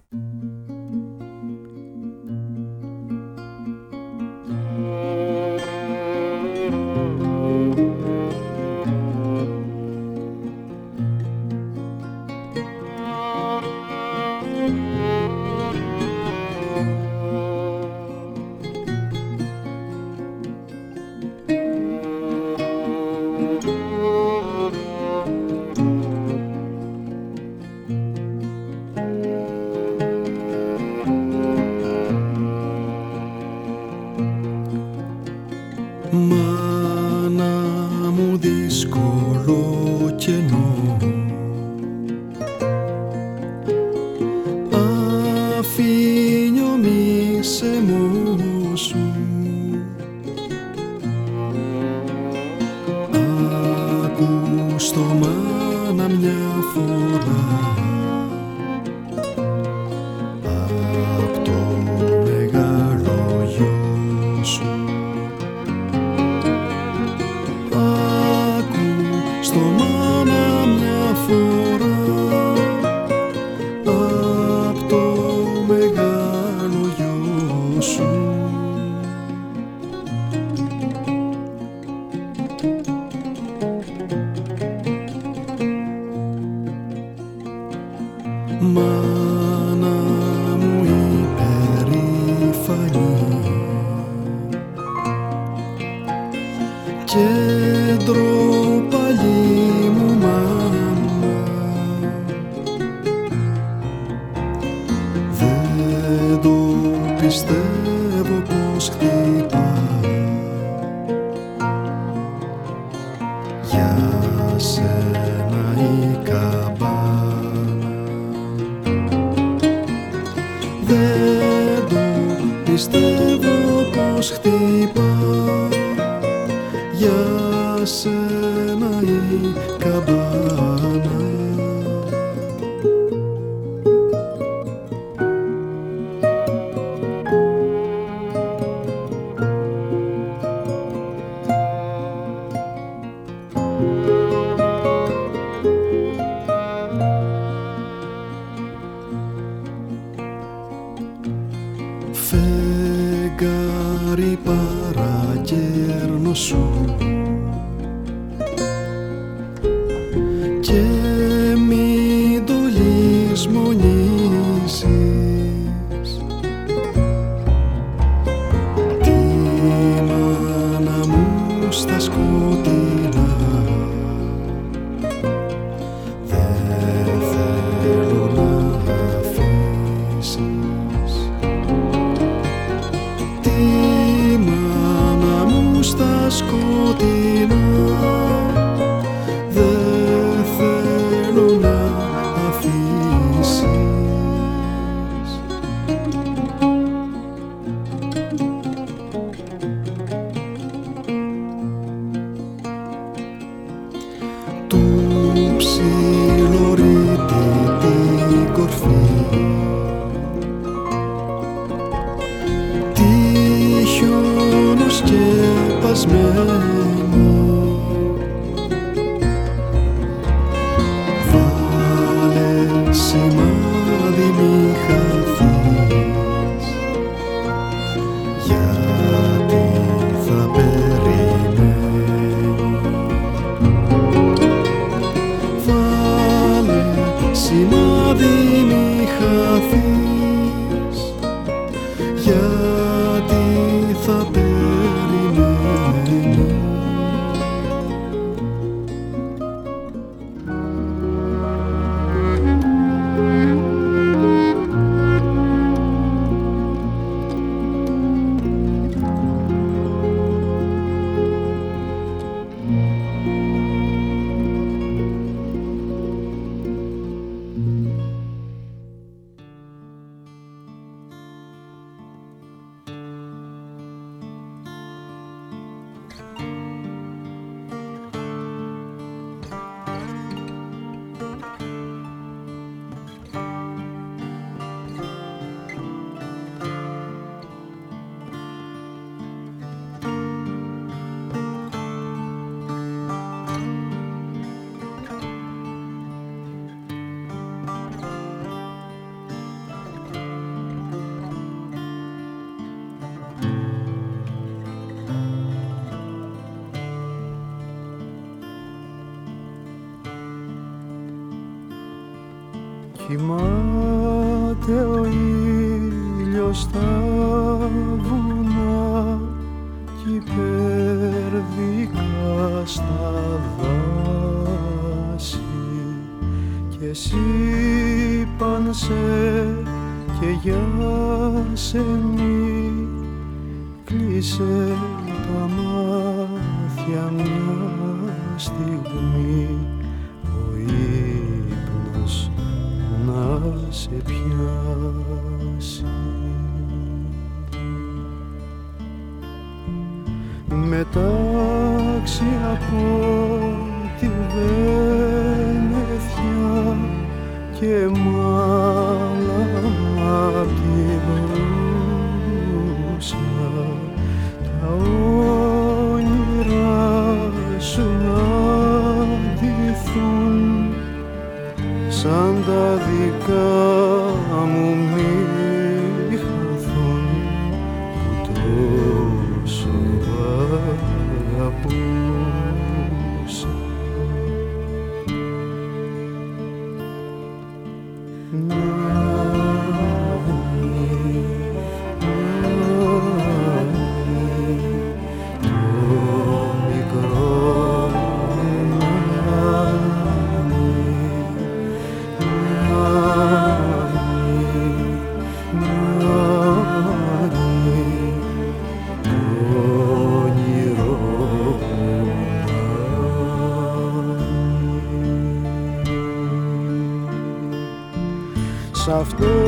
Σ'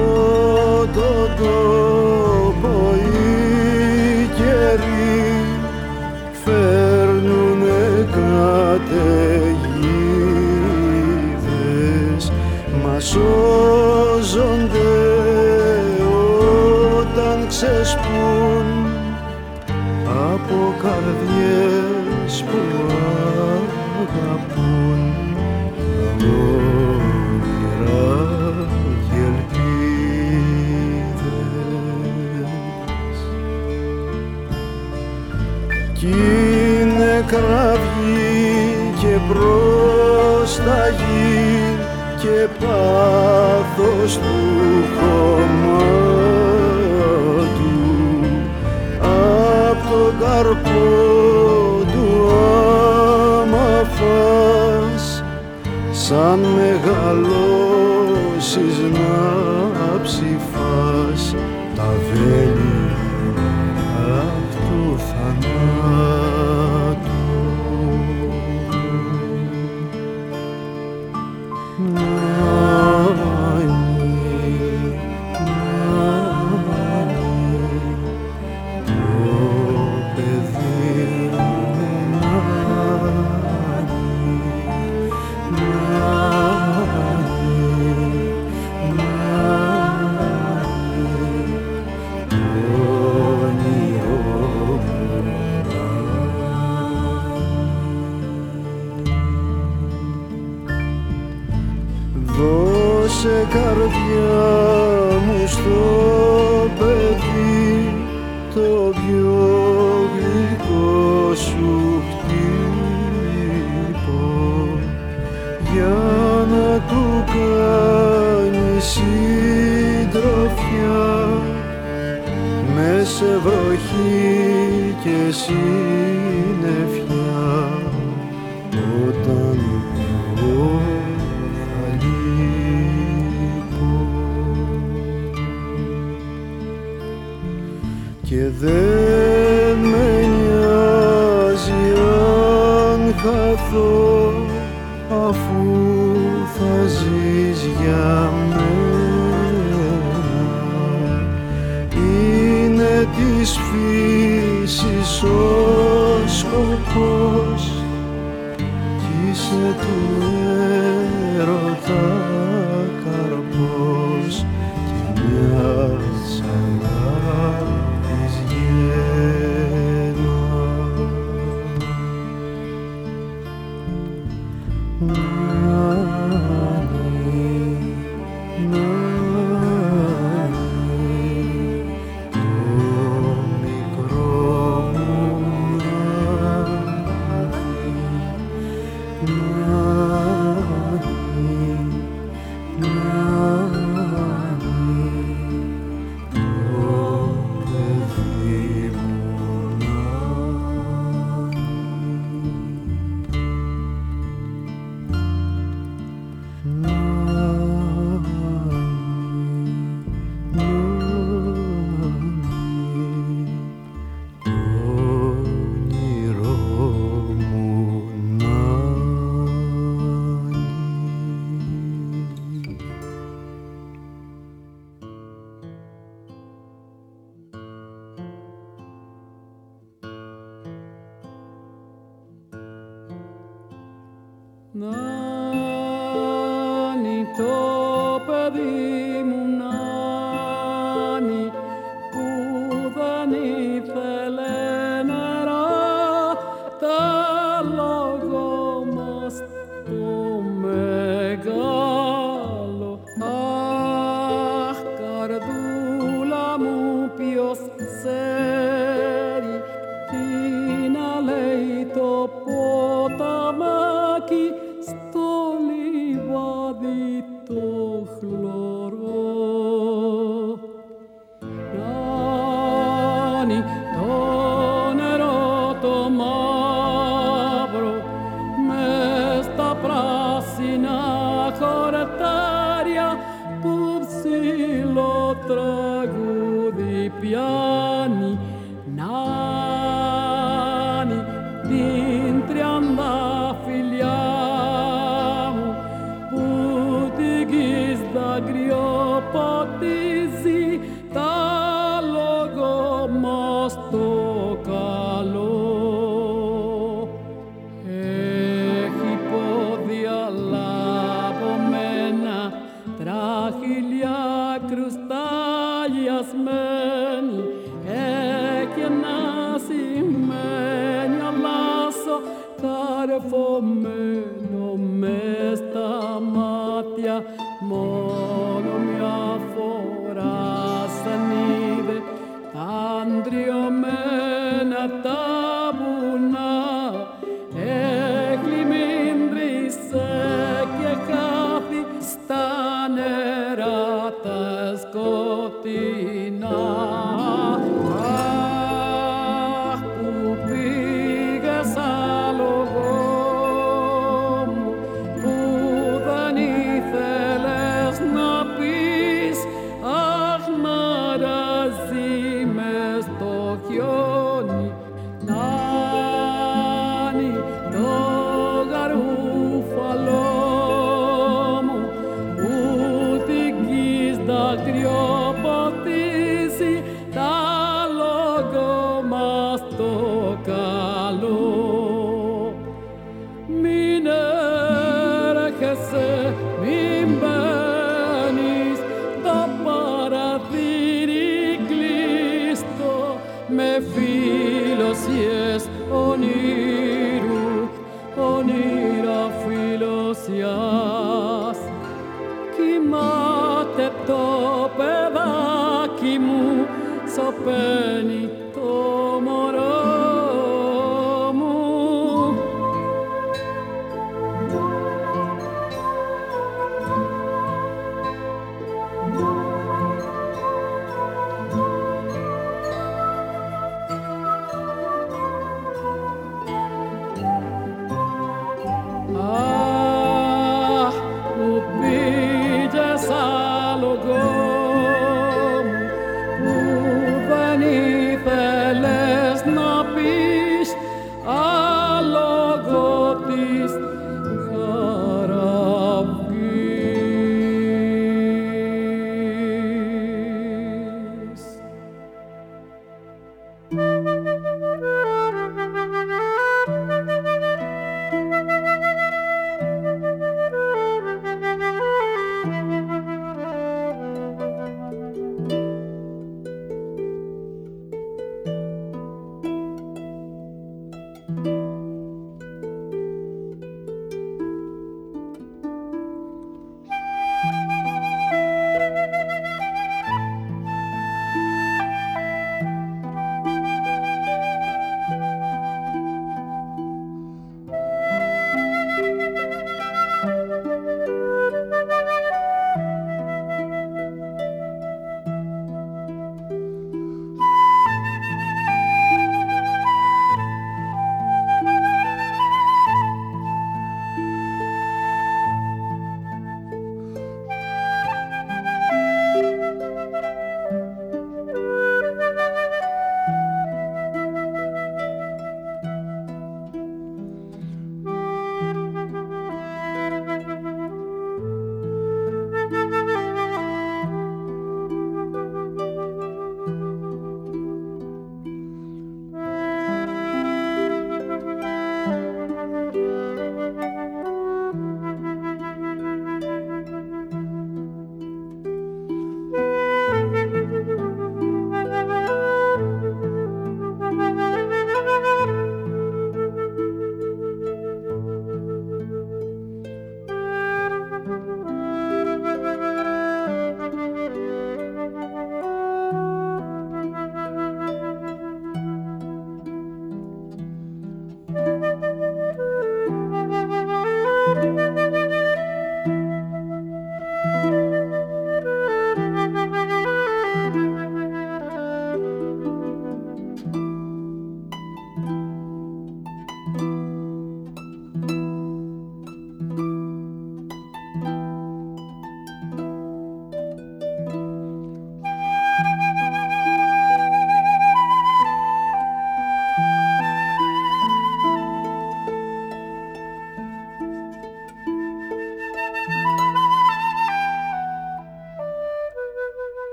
σαν μεγαλώσεις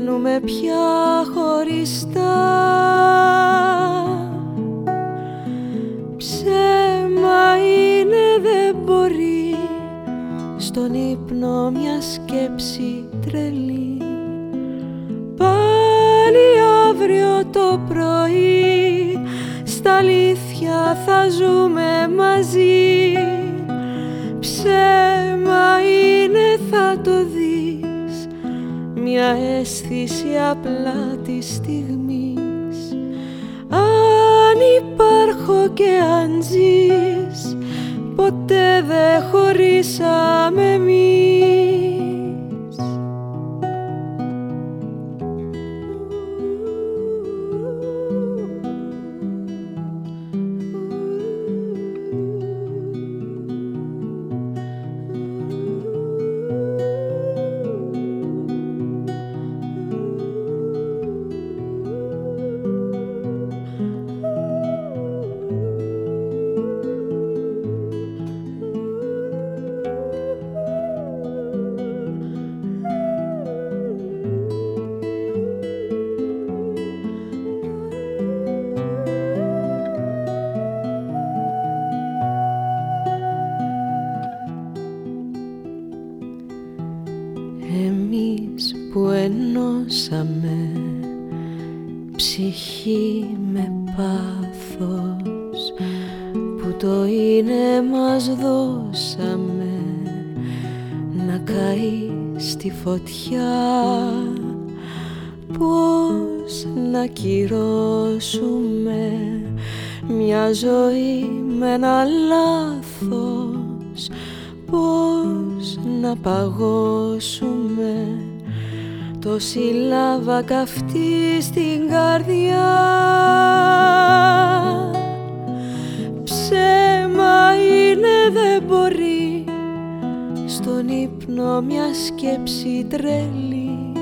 πηγαίνουμε πια χωριστά. Ψέμα είναι δεν μπορεί. Στον ύπνο μια σκέψη τρελή. Πάλι αύριο το πρωί. Στα αλήθεια θα ζούμε μαζί. Ψέμα είναι θα το δεις μια αίσθηση απλά της στιγμής. Αν υπάρχω και αν ζεις ποτέ δεν χωρίσαμε εμείς τόση λάβα καυτή στην καρδιά. Ψέμα είναι δεν μπορεί στον ύπνο μια σκέψη τρελή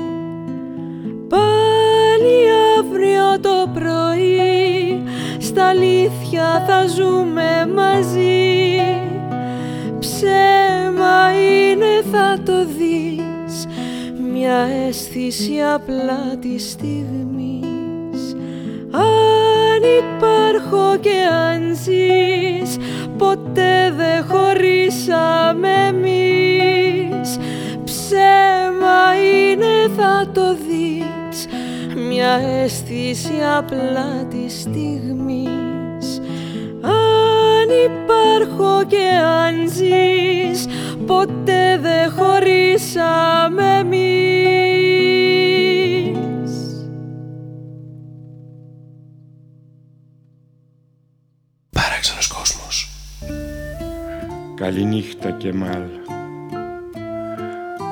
Πάλι αύριο το πρωί στα αλήθεια θα ζούμε μαζί. Ψέμα είναι θα το δεις μια αίσθηση απλά της στιγμής. Αν υπάρχω και αν ζεις ποτέ δεν χωρίσαμε εμείς. Ψέμα είναι θα το δεις μια αίσθηση απλά της στιγμής. Αν υπάρχω και αν ζεις ποτέ δεν χωρίσαμε εμείς Παράξενος κόσμος. Καληνύχτα και μάλ.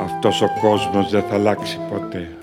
Αυτός ο κόσμος δεν θα αλλάξει ποτέ.